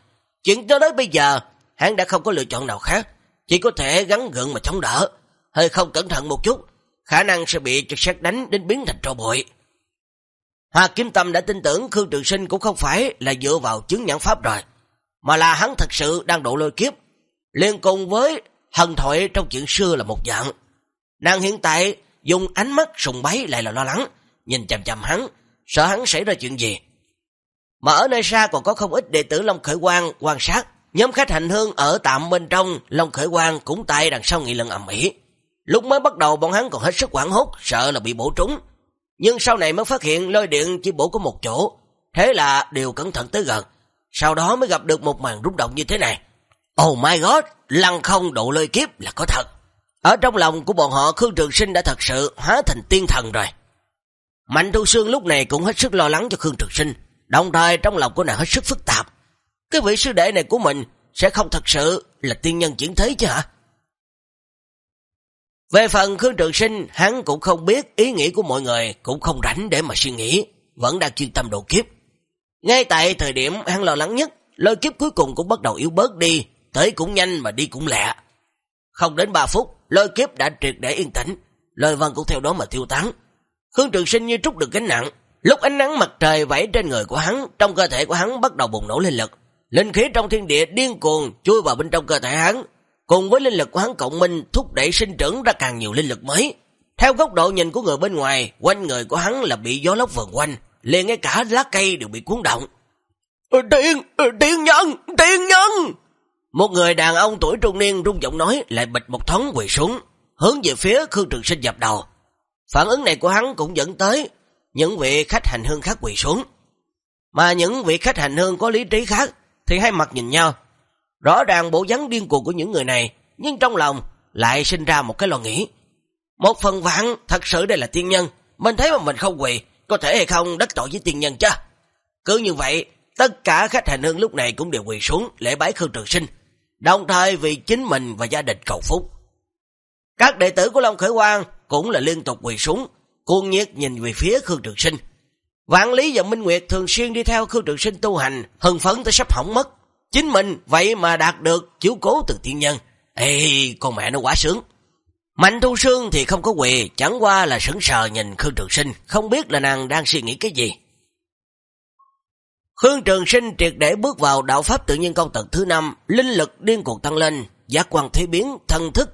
Chuyện cho đến bây giờ, hắn đã không có lựa chọn nào khác, chỉ có thể gắn gượng mà chống đỡ. Hơi không cẩn thận một chút, khả năng sẽ bị trực sát đánh đến biến thành trò bụi. Hoa Kiếm Tâm đã tin tưởng Khương Trường Sinh cũng không phải là dựa vào chứng nhãn pháp rồi, mà là hắn thật sự đang độ lôi kiếp, liên cùng với hần thoại trong chuyện xưa là một dạng. Nàng hiện tại dùng ánh mắt sùng bấy lại là lo lắng, nhìn chằm chằm hắn, sợ hắn xảy ra chuyện gì. Mà ở nơi xa còn có không ít đệ tử Long Khởi Quang quan sát, nhóm khách hành hương ở tạm bên trong, Long Khởi Quang cũng tại đằng sau nghị luận ầm ĩ. Lúc mới bắt đầu bọn hắn còn hết sức quảng hốt, sợ là bị bổ trúng, nhưng sau này mới phát hiện lôi điện chỉ bổ có một chỗ, thế là đều cẩn thận tới gần. Sau đó mới gặp được một màn rung động như thế này. Oh my god, lăng không độ lôi kiếp là có thật. Ở trong lòng của bọn họ Khương Trường Sinh đã thật sự hóa thành tiên thần rồi. Mạnh Thu Sương lúc này cũng hết sức lo lắng cho Khương Trường Sinh, đồng thời trong lòng của nàng hết sức phức tạp. Cái vị sư đệ này của mình sẽ không thật sự là tiên nhân chuyển thế chứ hả? Về phần Khương Trường Sinh, hắn cũng không biết ý nghĩ của mọi người, cũng không rảnh để mà suy nghĩ, vẫn đang chuyên tâm độ kiếp. Ngay tại thời điểm hắn lo lắng nhất, lôi kiếp cuối cùng cũng bắt đầu yếu bớt đi, tới cũng nhanh mà đi cũng lẹ. Không đến 3 phút, lôi kiếp đã triệt để yên tĩnh, lôi văn cũng theo đó mà tiêu tán. Khương Trường Sinh như trút được gánh nặng, lúc ánh nắng mặt trời vẫy trên người của hắn, trong cơ thể của hắn bắt đầu bùng nổ linh lực. Linh khí trong thiên địa điên cuồng chui vào bên trong cơ thể hắn, cùng với linh lực của hắn cộng minh thúc đẩy sinh trưởng ra càng nhiều linh lực mới. Theo góc độ nhìn của người bên ngoài, quanh người của hắn là bị gió lốc vần quanh, liền ngay cả lá cây đều bị cuốn động. Ờ, tiên, tiên ờ, nhân, tiên nhân! Một người đàn ông tuổi trung niên rung giọng nói lại bịch một thoáng quỳ xuống, hướng về phía Khương Trường Sinh dập đầu. Phản ứng này của hắn cũng dẫn tới những vị khách hành hương khác quỳ xuống. Mà những vị khách hành hương có lý trí khác thì hai mặt nhìn nhau, Rõ ràng bộ dáng điên cuồng của những người này, nhưng trong lòng lại sinh ra một cái lo nghĩ. Một phần vạn thật sự đây là tiên nhân, mình thấy mà mình không quỳ, có thể hay không đắc tội với tiên nhân chứ. Cứ như vậy, tất cả khách hành hương lúc này cũng đều quỳ xuống lễ bái Khương Trường Sinh, đồng thời vì chính mình và gia đình cầu phúc. Các đệ tử của Long Khởi Quang cũng là liên tục quỳ xuống, cuồng nhiệt nhìn về phía Khương Trường Sinh. Vạn Lý và Minh Nguyệt thường xuyên đi theo Khương Trường Sinh tu hành, hưng phấn tới sắp hỏng mất. Chính mình vậy mà đạt được chiếu cố từ tiên nhân. Ê, con mẹ nó quá sướng. Mạnh Thu Sương thì không có quỳ, chẳng qua là sững sờ nhìn Khương Trường Sinh, không biết là nàng đang suy nghĩ cái gì. Khương Trường Sinh triệt để bước vào đạo pháp tự nhiên công tầng thứ 5, linh lực điên cuồng tăng lên, giác quan thế biến, thần thức.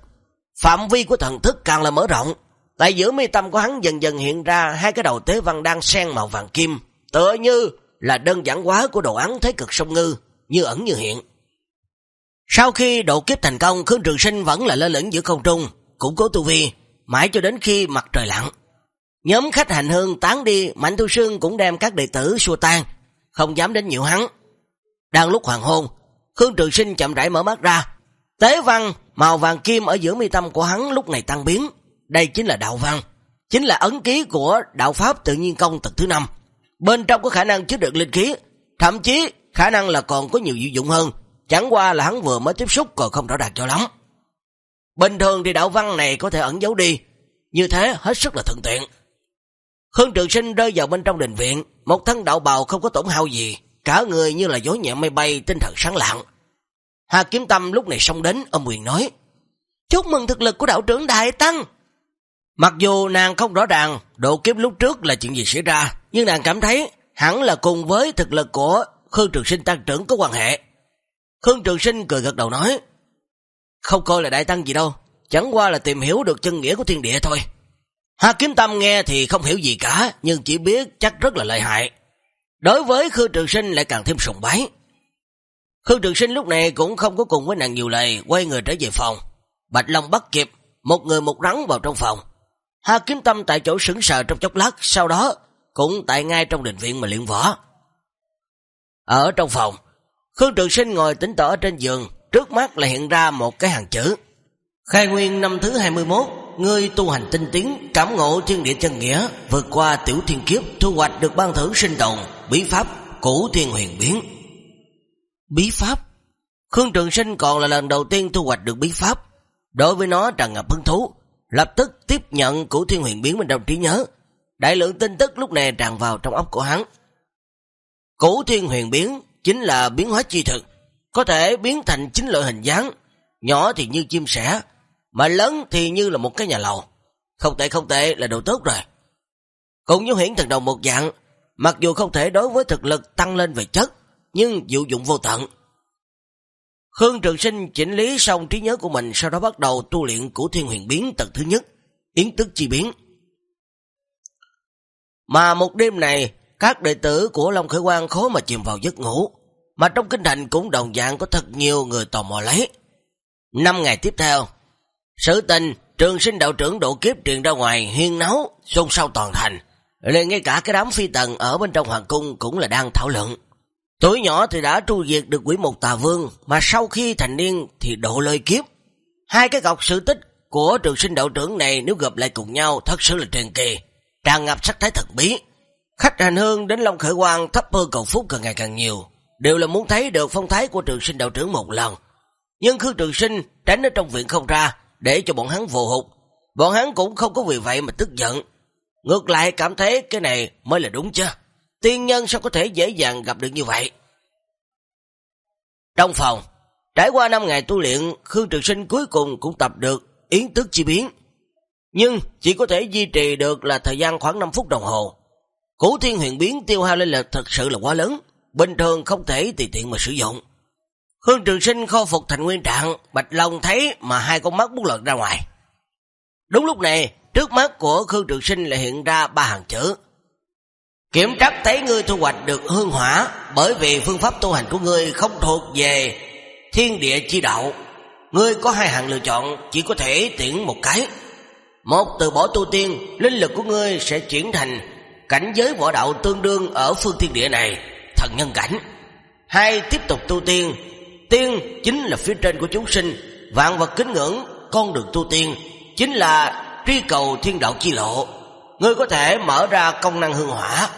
Phạm vi của thần thức càng là mở rộng. Tại giữa mi tâm của hắn dần dần hiện ra hai cái đầu tế văn đang sen màu vàng kim, tựa như là đơn giản quá của đồ án thế cực sông ngư, như ẩn như hiện. Sau khi độ kiếp thành công, Khương Trường Sinh vẫn là lơ lửng giữa không trung, củng cố tu vi, mãi cho đến khi mặt trời lặn. Nhóm khách hành hương tán đi, Mạnh Thu Sương cũng đem các đệ tử xua tan, không dám đến nhiều hắn. Đang lúc hoàng hôn, Khương Trường Sinh chậm rãi mở mắt ra. Tế văn, màu vàng kim ở giữa mi tâm của hắn lúc này tăng biến. Đây chính là đạo văn, chính là ấn ký của đạo pháp tự nhiên công tầng thứ 5. Bên trong có khả năng chứa được linh khí, thậm chí khả năng là còn có nhiều dụng hơn, chẳng qua là hắn vừa mới tiếp xúc còn không rõ ràng cho lắm. Bình thường thì đạo văn này có thể ẩn giấu đi, như thế hết sức là thuận tiện. Khương Trường Sinh rơi vào bên trong đình viện, một thân đạo bào không có tổn hao gì, cả người như là gió nhẹ mây bay, tinh thần sáng lạng. Hà Kiếm Tâm lúc này xông đến, âm quyền nói, Chúc mừng thực lực của đạo trưởng đại tăng. Mặc dù nàng không rõ ràng độ kiếp lúc trước là chuyện gì xảy ra, nhưng nàng cảm thấy hẳn là cùng với thực lực của Khương Trường Sinh tăng trưởng có quan hệ. Khương Trường Sinh cười gật đầu nói, không coi là đại tăng gì đâu, chẳng qua là tìm hiểu được chân nghĩa của thiên địa thôi. Hà Kiếm Tâm nghe thì không hiểu gì cả, nhưng chỉ biết chắc rất là lợi hại. Đối với Khương Trường Sinh lại càng thêm sùng bái. Khương Trường Sinh lúc này cũng không có cùng với nàng nhiều lời, quay người trở về phòng. Bạch Long bắt kịp, một người một rắn vào trong phòng. Hà Kiếm Tâm tại chỗ sững sờ trong chốc lát, sau đó cũng tại ngay trong đình viện mà luyện võ. Ở trong phòng, Khương Trường Sinh ngồi tỉnh tỏ trên giường, trước mắt là hiện ra một cái hàng chữ. Khai nguyên năm thứ 21, ngươi tu hành tinh tiến, cảm ngộ thiên địa chân nghĩa, vượt qua tiểu thiên kiếp, thu hoạch được ban thưởng sinh tồn, bí pháp, củ thiên huyền biến. Bí pháp? Khương Trường Sinh còn là lần đầu tiên thu hoạch được bí pháp. Đối với nó tràn ngập hứng thú, lập tức tiếp nhận củ thiên huyền biến bên trong trí nhớ. Đại lượng tin tức lúc này tràn vào trong óc của hắn. Củ thiên huyền biến chính là biến hóa chi thực, có thể biến thành chính loại hình dáng, nhỏ thì như chim sẻ, mà lớn thì như là một cái nhà lầu. Không tệ không tệ là đồ tốt rồi. Cũng như hiển thần đầu một dạng, mặc dù không thể đối với thực lực tăng lên về chất, nhưng dịu dụng vô tận. Khương Trường Sinh chỉnh lý xong trí nhớ của mình, sau đó bắt đầu tu luyện của thiên huyền biến tầng thứ nhất, yến tức chi biến. Mà một đêm này, các đệ tử của Long Khởi Quang khó mà chìm vào giấc ngủ, mà trong kinh thành cũng đồng dạng có thật nhiều người tò mò lấy. Năm ngày tiếp theo, sự tình trường sinh đạo trưởng độ kiếp truyền ra ngoài hiên náo, xôn xao toàn thành. Liền ngay cả cái đám phi tần ở bên trong hoàng cung cũng là đang thảo luận. Tuổi nhỏ thì đã tru diệt được quỷ một tà vương, mà sau khi thành niên thì độ lời kiếp. Hai cái gọc sự tích của trường sinh đạo trưởng này nếu gặp lại cùng nhau thật sự là truyền kỳ, tràn ngập sắc thái thật bí. Khách hành hương đến Long Khởi Quang thấp hơn cầu phúc càng ngày càng nhiều, đều là muốn thấy được phong thái của trường sinh đạo trưởng một lần. Nhưng Khương Trường Sinh tránh ở trong viện không ra, để cho bọn hắn vô hụt. Bọn hắn cũng không có vì vậy mà tức giận. Ngược lại cảm thấy cái này mới là đúng chứ. Tiên nhân sao có thể dễ dàng gặp được như vậy? Trong phòng, trải qua 5 ngày tu luyện, Khương Trường Sinh cuối cùng cũng tập được yến tức chi biến. Nhưng chỉ có thể duy trì được là thời gian khoảng 5 phút đồng hồ. Củ thiên huyền biến tiêu hao linh lực thật sự là quá lớn, bình thường không thể tùy tiện mà sử dụng. Khương Trường Sinh khôi phục thành nguyên trạng, Bạch Long thấy mà hai con mắt bút lật ra ngoài. Đúng lúc này, trước mắt của Khương Trường Sinh lại hiện ra ba hàng chữ. Kiểm trắc thấy ngươi thu hoạch được hương hỏa, bởi vì phương pháp tu hành của ngươi không thuộc về thiên địa chi đạo. Ngươi có hai hạng lựa chọn, chỉ có thể tiễn một cái. Một, từ bỏ tu tiên, linh lực của ngươi sẽ chuyển thành cảnh giới võ đạo tương đương ở phương thiên địa này, thần nhân cảnh. Hai, tiếp tục tu tiên, Tiên chính là phía trên của chúng sinh, vạn vật kính ngưỡng, con đường tu tiên, chính là truy cầu thiên đạo chi lộ. Ngươi có thể mở ra công năng hương hỏa.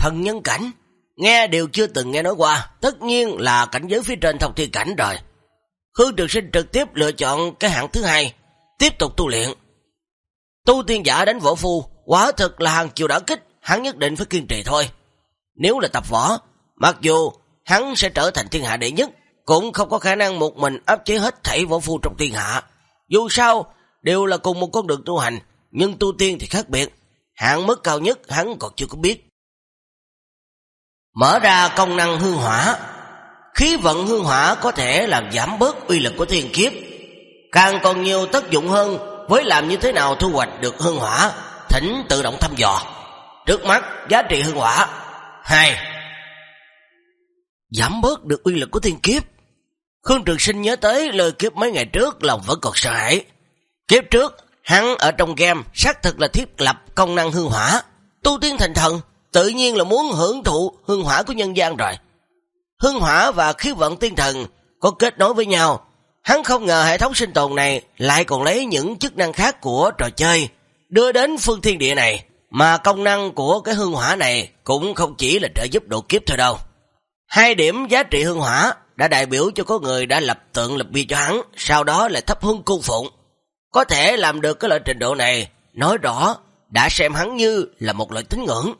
Thần nhân cảnh, nghe đều chưa từng nghe nói qua, tất nhiên là cảnh giới phía trên thông thiên cảnh rồi. Khương Trường Sinh trực tiếp lựa chọn cái hạng thứ hai, tiếp tục tu luyện. Tu tiên giả đánh võ phu, quả thực là hàng chiều đã kích, hắn nhất định phải kiên trì thôi. Nếu là tập võ, mặc dù hắn sẽ trở thành thiên hạ đệ nhất, cũng không có khả năng một mình áp chế hết thảy võ phu trong thiên hạ. Dù sao, đều là cùng một con đường tu hành, nhưng tu tiên thì khác biệt. Hạng mức cao nhất hắn còn chưa có biết. Mở ra công năng hương hỏa. Khí vận hương hỏa có thể làm giảm bớt uy lực của thiên kiếp. Càng còn nhiều tác dụng hơn với làm như thế nào thu hoạch được hương hỏa, thỉnh tự động thăm dò. Trước mắt, giá trị hương hỏa. 2 giảm bớt được uy lực của thiên kiếp. Khương Trường Sinh nhớ tới lời kiếp mấy ngày trước lòng vẫn còn sợ hãi. Kiếp trước, hắn ở trong game xác thực là thiết lập công năng hương hỏa. Tu tiên thành thần, tự nhiên là muốn hưởng thụ hương hỏa của nhân gian rồi. Hương hỏa và khí vận tiên thần có kết nối với nhau. Hắn không ngờ hệ thống sinh tồn này lại còn lấy những chức năng khác của trò chơi đưa đến phương thiên địa này. Mà công năng của cái hương hỏa này cũng không chỉ là trợ giúp độ kiếp thôi đâu. Hai điểm giá trị hương hỏa đã đại biểu cho có người đã lập tượng lập bia cho hắn, sau đó là thấp hương cung phụng. Có thể làm được cái loại trình độ này, nói rõ đã xem hắn như là một loại tín ngưỡng.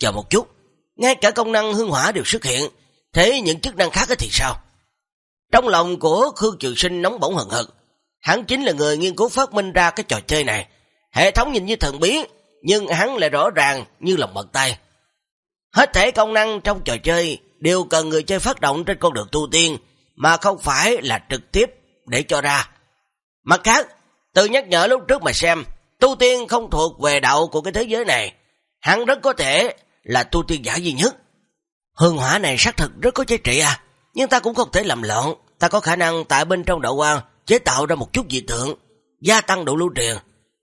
Chờ một chút, ngay cả công năng hương hỏa đều xuất hiện, thế những chức năng khác thì sao? Trong lòng của Khương Trường Sinh nóng bỏng hận hực, hắn chính là người nghiên cứu phát minh ra cái trò chơi này. Hệ thống nhìn như thần bí, nhưng hắn lại rõ ràng như lòng bàn tay. Hết thể công năng trong trò chơi đều cần người chơi phát động trên con đường tu tiên, mà không phải là trực tiếp để cho ra. Mặt khác, từ nhắc nhở lúc trước mà xem, tu tiên không thuộc về đạo của cái thế giới này. Hắn rất có thể là tu tiên giả duy nhất. Hương hỏa này xác thực rất có giá trị à, nhưng ta cũng không thể làm loạn. Ta có khả năng tại bên trong đạo quan chế tạo ra một chút dị tượng, gia tăng độ lưu truyền.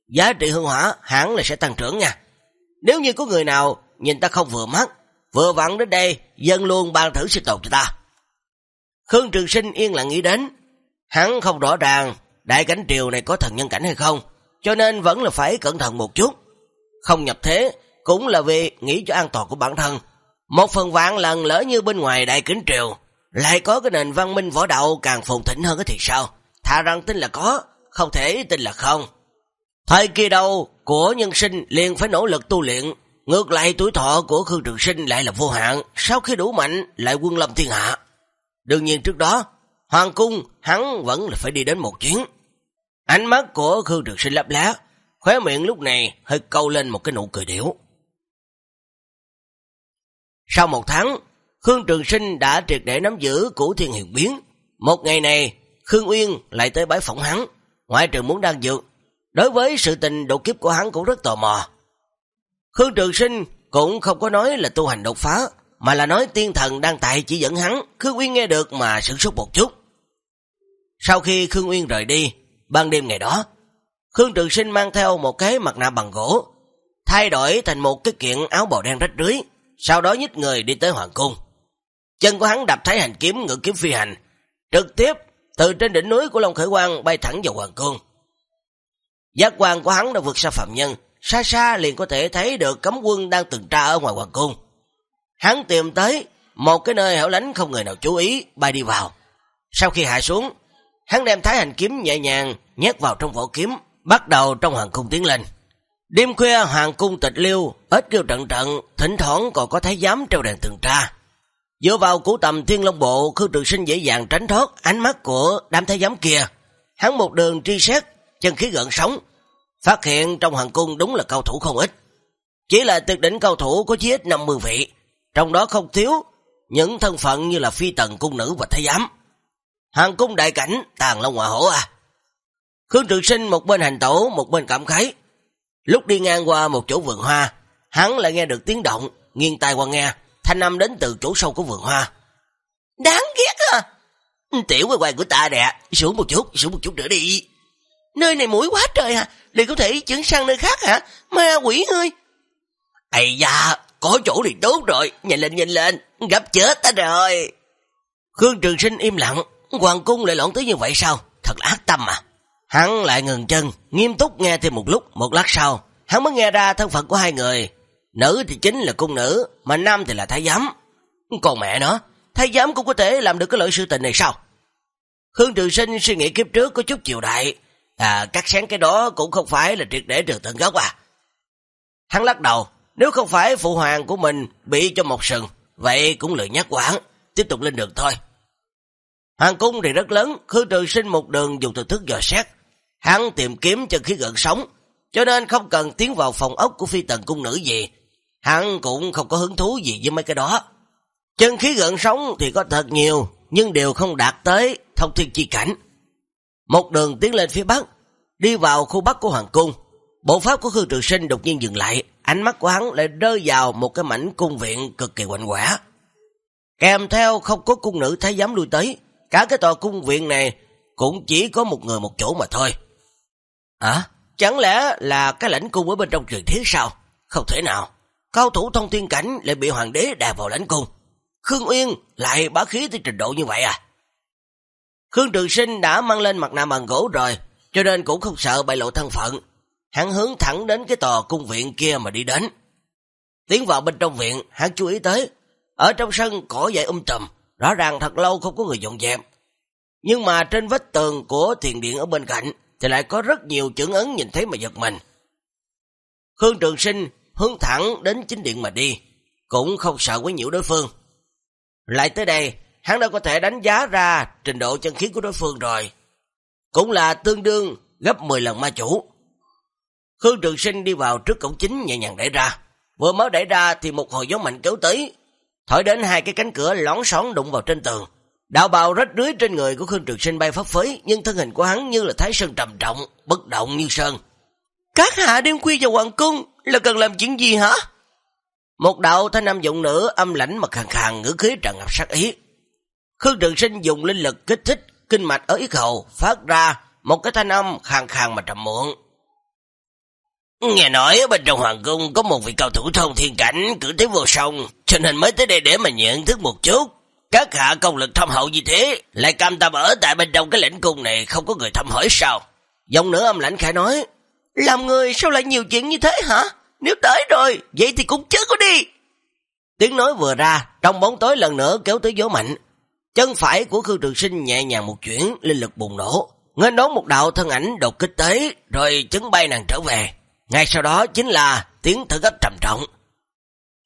Giá trị hương hỏa hẳn là sẽ tăng trưởng nha. Nếu như có người nào nhìn ta không vừa mắt, vừa vặn đến đây, dân luôn ban thử sinh tồn cho ta. Khương Trường Sinh yên lặng nghĩ đến, hắn không rõ ràng đại cảnh triều này có thần nhân cảnh hay không, cho nên vẫn là phải cẩn thận một chút. Không nhập thế, cũng là vì nghĩ cho an toàn của bản thân. Một phần vạn lần lỡ như bên ngoài đại kính triều, lại có cái nền văn minh võ đạo càng phồn thịnh hơn thì sao? Thà rằng tin là có, không thể tin là không. Thời kỳ đầu của nhân sinh liền phải nỗ lực tu luyện, Ngược lại tuổi thọ của Khương Trường Sinh lại là vô hạn, sau khi đủ mạnh lại quân lâm thiên hạ. Đương nhiên trước đó, Hoàng Cung hắn vẫn là phải đi đến một chuyến. Ánh mắt của Khương Trường Sinh lấp lá, khóe miệng lúc này hơi câu lên một cái nụ cười điểu. Sau một tháng, Khương Trường Sinh đã triệt để nắm giữ củ thiên Hiền biến. Một ngày này, Khương Uyên lại tới bãi phỏng hắn, ngoại trừ muốn đang dược. Đối với sự tình đột kiếp của hắn cũng rất tò mò. Khương Trường Sinh cũng không có nói là tu hành đột phá, mà là nói tiên thần đang tại chỉ dẫn hắn, Khương Uyên nghe được mà sửng sốt một chút. Sau khi Khương Uyên rời đi, ban đêm ngày đó, Khương Trường Sinh mang theo một cái mặt nạ bằng gỗ, thay đổi thành một cái kiện áo bào đen rách rưới, sau đó nhích người đi tới Hoàng Cung. Chân của hắn đạp thái hành kiếm ngự kiếm phi hành, trực tiếp từ trên đỉnh núi của Long Khởi Quang bay thẳng vào Hoàng Cung. Giác quan của hắn đã vượt xa phạm nhân, xa xa liền có thể thấy được cấm quân đang tuần tra ở ngoài Hoàng Cung. Hắn tìm tới một cái nơi hẻo lánh không người nào chú ý, bay đi vào. Sau khi hạ xuống, hắn đem thái hành kiếm nhẹ nhàng nhét vào trong vỏ kiếm, bắt đầu trong Hoàng Cung tiến lên. Đêm khuya Hoàng Cung tịch liêu, ít kêu trận trận, thỉnh thoảng còn có thái giám treo đèn tuần tra. Dựa vào củ tầm thiên long bộ, Khương Trường Sinh dễ dàng tránh thoát ánh mắt của đám thái giám kia. Hắn một đường tri xét, chân khí gợn sóng, phát hiện trong hoàng cung đúng là cao thủ không ít. Chỉ là tuyệt đỉnh cao thủ có chí ít 50 vị, trong đó không thiếu những thân phận như là phi tần cung nữ và thái giám. Hoàng cung đại cảnh, tàn long ngoại hổ à. Khương Trường Sinh một bên hành tổ, một bên cảm khái. Lúc đi ngang qua một chỗ vườn hoa, hắn lại nghe được tiếng động, nghiêng tai qua nghe, thanh âm đến từ chỗ sâu của vườn hoa. Đáng ghét à! Tiểu quay quay của ta nè, xuống một chút, xuống một chút nữa đi. Nơi này mũi quá trời à, để có thể chuyển sang nơi khác hả? Ma quỷ ơi! Ây da, có chỗ thì tốt rồi, nhanh lên nhanh lên, gấp chết ta rồi. Khương Trường Sinh im lặng, hoàng cung lại lộn tới như vậy sao? Thật là ác tâm à. Hắn lại ngừng chân, nghiêm túc nghe thêm một lúc, một lát sau, hắn mới nghe ra thân phận của hai người. Nữ thì chính là cung nữ, mà nam thì là thái giám. Còn mẹ nó, thái giám cũng có thể làm được cái lợi sự tình này sao? Khương Trường Sinh suy nghĩ kiếp trước có chút chiều đại, à, cắt sáng cái đó cũng không phải là triệt để trừ tận gốc à. Hắn lắc đầu, nếu không phải phụ hoàng của mình bị cho một sừng, vậy cũng lười nhắc quản, tiếp tục lên đường thôi. Hoàng cung thì rất lớn, Khương Trường Sinh một đường dùng từ thức dò xét. Hắn tìm kiếm chân khí gần sống, cho nên không cần tiến vào phòng ốc của phi tần cung nữ gì. Hắn cũng không có hứng thú gì với mấy cái đó. Chân khí gần sống thì có thật nhiều, nhưng đều không đạt tới thông thiên chi cảnh. Một đường tiến lên phía bắc, đi vào khu bắc của Hoàng cung. Bộ pháp của Khương Trường Sinh đột nhiên dừng lại, ánh mắt của hắn lại rơi vào một cái mảnh cung viện cực kỳ quạnh quả. Kèm theo không có cung nữ thái giám lui tới, cả cái tòa cung viện này cũng chỉ có một người một chỗ mà thôi. À, chẳng lẽ là cái lãnh cung ở bên trong truyền thiết sao? Không thể nào. Cao thủ thông thiên cảnh lại bị hoàng đế đà vào lãnh cung. Khương Uyên lại bá khí tới trình độ như vậy à? Khương Trường Sinh đã mang lên mặt nạ bằng gỗ rồi, cho nên cũng không sợ bại lộ thân phận. Hắn hướng thẳng đến cái tòa cung viện kia mà đi đến. Tiến vào bên trong viện, hắn chú ý tới. Ở trong sân cỏ dại um tùm, rõ ràng thật lâu không có người dọn dẹp. Nhưng mà trên vách tường của thiền điện ở bên cạnh thì lại có rất nhiều chữ ấn nhìn thấy mà giật mình. Khương Trường Sinh hướng thẳng đến chính điện mà đi, cũng không sợ quấy nhiễu đối phương. Lại tới đây, hắn đã có thể đánh giá ra trình độ chân khí của đối phương rồi. Cũng là tương đương gấp 10 lần ma chủ. Khương Trường Sinh đi vào trước cổng chính nhẹ nhàng đẩy ra. Vừa mới đẩy ra thì một hồi gió mạnh kéo tới, thổi đến hai cái cánh cửa lón xón đụng vào trên tường. Đạo bào rách rưới trên người của Khương Trường Sinh bay pháp phới, nhưng thân hình của hắn như là thái sơn trầm trọng, bất động như sơn. Các hạ đêm khuya vào hoàng cung là cần làm chuyện gì hả? Một đạo thanh nam dụng nữ âm lãnh mà khàn khàn ngữ khí tràn ngập sát ý. Khương Trường Sinh dùng linh lực kích thích kinh mạch ở yết hầu, phát ra một cái thanh âm khàn khàn mà trầm muộn. Nghe nói bên trong hoàng cung có một vị cao thủ thông thiên cảnh cử thế vô song, cho nên mới tới đây để mà nhận thức một chút. Các hạ công lực thâm hậu như thế, lại cam tâm ở tại bên trong cái lĩnh cung này không có người thăm hỏi sao? giọng nữa âm lãnh khẽ nói, làm người sao lại nhiều chuyện như thế hả? Nếu tới rồi, vậy thì cũng chết có đi. Tiếng nói vừa ra, trong bóng tối lần nữa kéo tới gió mạnh. Chân phải của Khương Trường Sinh nhẹ nhàng một chuyển, linh lực bùng nổ. Ngân đón một đạo thân ảnh đột kích tế, rồi chấn bay nàng trở về. Ngay sau đó chính là tiếng thở gấp trầm trọng.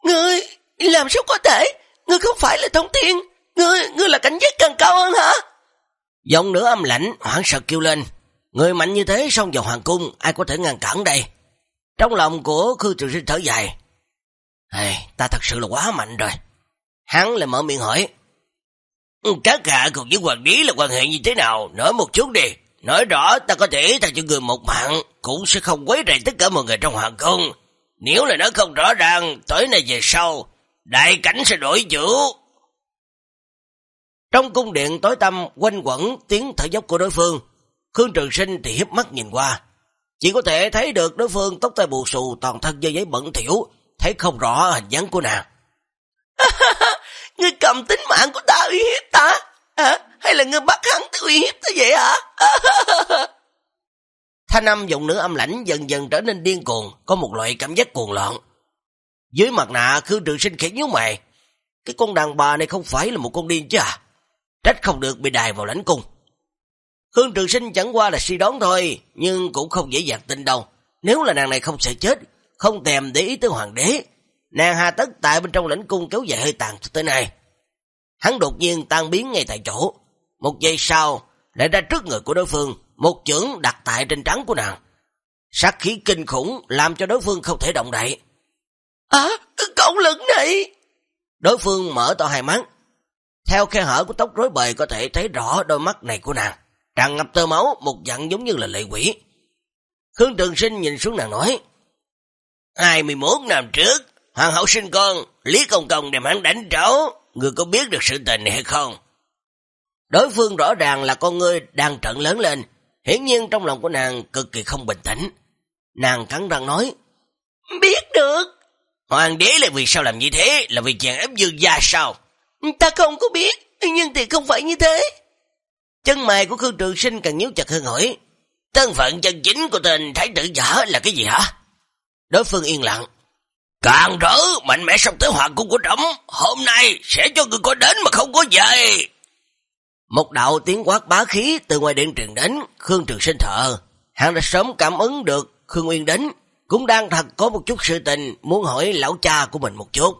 Ngươi, làm sao có thể? Ngươi không phải là thông thiên. Ngươi, ngươi là cảnh giới càng cao hơn hả? Giọng nữa âm lạnh, hoảng sợ kêu lên. Người mạnh như thế xong vào hoàng cung, ai có thể ngăn cản đây? Trong lòng của Khư Trường Sinh thở dài. Hey, ta thật sự là quá mạnh rồi. Hắn lại mở miệng hỏi. Ừ, các hạ cùng với hoàng đế là quan hệ như thế nào? Nói một chút đi. Nói rõ ta có thể tha cho người một mạng, cũng sẽ không quấy rầy tất cả mọi người trong hoàng cung. Nếu là nó không rõ ràng, tối nay về sau, đại cảnh sẽ đổi chủ. Trong cung điện tối tăm quanh quẩn tiếng thở dốc của đối phương, Khương Trường Sinh thì hiếp mắt nhìn qua. Chỉ có thể thấy được đối phương tóc tai bù xù toàn thân dơ giấy bẩn thiểu, thấy không rõ hình dáng của nàng. ngươi cầm tính mạng của ta uy hiếp ta? Hả? Hay là ngươi bắt hắn uy hiếp ta vậy hả? Thanh âm giọng nữ âm lãnh dần dần trở nên điên cuồng, có một loại cảm giác cuồng loạn. Dưới mặt nạ Khương Trường Sinh khẽ nhíu mày. Cái con đàn bà này không phải là một con điên chứ à? Trách không được bị đài vào lãnh cung. Khương Trường Sinh chẳng qua là suy đoán thôi, nhưng cũng không dễ dàng tin đâu. Nếu là nàng này không sẽ chết, không thèm để ý tới hoàng đế, nàng hà tất tại bên trong lãnh cung kéo dài hơi tàn tới nay. Hắn đột nhiên tan biến ngay tại chỗ. Một giây sau, lại ra trước người của đối phương, một chưởng đặt tại trên trắng của nàng. Sát khí kinh khủng làm cho đối phương không thể động đậy. À, cổng lực này! Đối phương mở to hai mắt. Theo khe hở của tóc rối bời có thể thấy rõ đôi mắt này của nàng. Tràn ngập tơ máu, một dặn giống như là lệ quỷ. Khương Trường Sinh nhìn xuống nàng nói. 21 năm trước, Hoàng hậu sinh con, Lý Công Công đem hắn đánh trấu. Người có biết được sự tình này hay không? Đối phương rõ ràng là con ngươi đang trận lớn lên. Hiển nhiên trong lòng của nàng cực kỳ không bình tĩnh. Nàng cắn răng nói. Biết được. Hoàng đế là vì sao làm như thế? Là vì chàng ép dương gia sao? Ta không có biết, nhưng thì không phải như thế. Chân mày của Khương Trường Sinh càng nhíu chặt hơn hỏi. Thân phận chân chính của tên thái tử giả là cái gì hả? Đối phương yên lặng. Càng rỡ mạnh mẽ sắp tới hoàng cung của trẫm Hôm nay sẽ cho người có đến mà không có về. Một đạo tiếng quát bá khí từ ngoài điện truyền đến, Khương Trường Sinh thợ. Hắn đã sớm cảm ứng được Khương Nguyên đến, cũng đang thật có một chút sự tình muốn hỏi lão cha của mình một chút.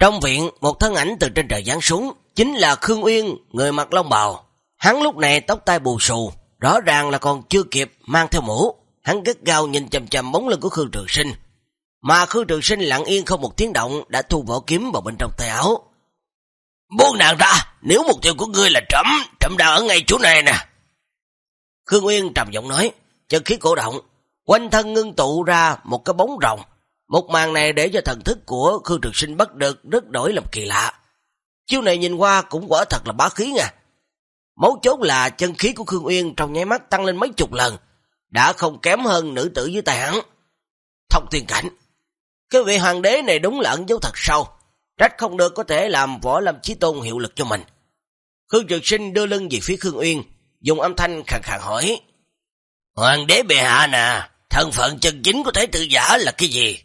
Trong viện, một thân ảnh từ trên trời giáng xuống, chính là Khương Uyên, người mặc long bào. Hắn lúc này tóc tai bù xù, rõ ràng là còn chưa kịp mang theo mũ. Hắn gắt gao nhìn chầm chầm bóng lưng của Khương Trường Sinh. Mà Khương Trường Sinh lặng yên không một tiếng động đã thu vỏ kiếm vào bên trong tay áo. Buông nàng ra, nếu mục tiêu của ngươi là trẫm, trẫm đang ở ngay chỗ này nè. Khương Uyên trầm giọng nói, chân khí cổ động, quanh thân ngưng tụ ra một cái bóng rồng. Một màn này để cho thần thức của Khương Trường Sinh bắt được rất đổi làm kỳ lạ. Chiêu này nhìn qua cũng quả thật là bá khí nha. Mấu chốt là chân khí của Khương Uyên trong nháy mắt tăng lên mấy chục lần, đã không kém hơn nữ tử dưới tay hắn. Thông tiền cảnh, cái vị hoàng đế này đúng là ẩn dấu thật sâu, trách không được có thể làm võ lâm chí tôn hiệu lực cho mình. Khương Trực Sinh đưa lưng về phía Khương Uyên, dùng âm thanh khàn khàn hỏi. Hoàng đế bệ hạ nè, thân phận chân chính của thái tử giả là cái gì?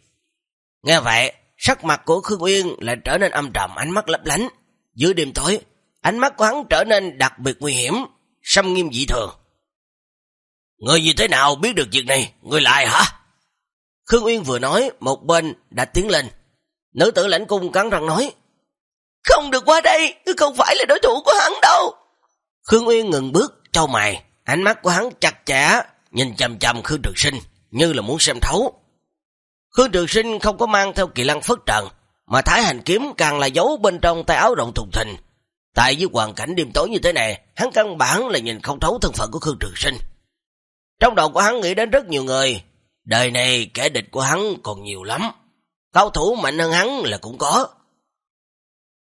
Nghe vậy, sắc mặt của Khương Uyên lại trở nên âm trầm, ánh mắt lấp lánh. Dưới đêm tối, ánh mắt của hắn trở nên đặc biệt nguy hiểm, xâm nghiêm dị thường. Người như thế nào biết được việc này? Người lại hả? Khương Uyên vừa nói, một bên đã tiến lên. Nữ tử lãnh cung cắn răng nói, Không được qua đây, không phải là đối thủ của hắn đâu. Khương Uyên ngừng bước, trao mày, ánh mắt của hắn chặt chẽ, nhìn chầm chầm Khương Trường Sinh, như là muốn xem thấu. Khương Trường Sinh không có mang theo kỳ lăng phất trần, mà thái hành kiếm càng là giấu bên trong tay áo rộng thùng thình. Tại dưới hoàn cảnh đêm tối như thế này, hắn căn bản là nhìn không thấu thân phận của Khương Trường Sinh. Trong đầu của hắn nghĩ đến rất nhiều người, đời này kẻ địch của hắn còn nhiều lắm. Cao thủ mạnh hơn hắn là cũng có.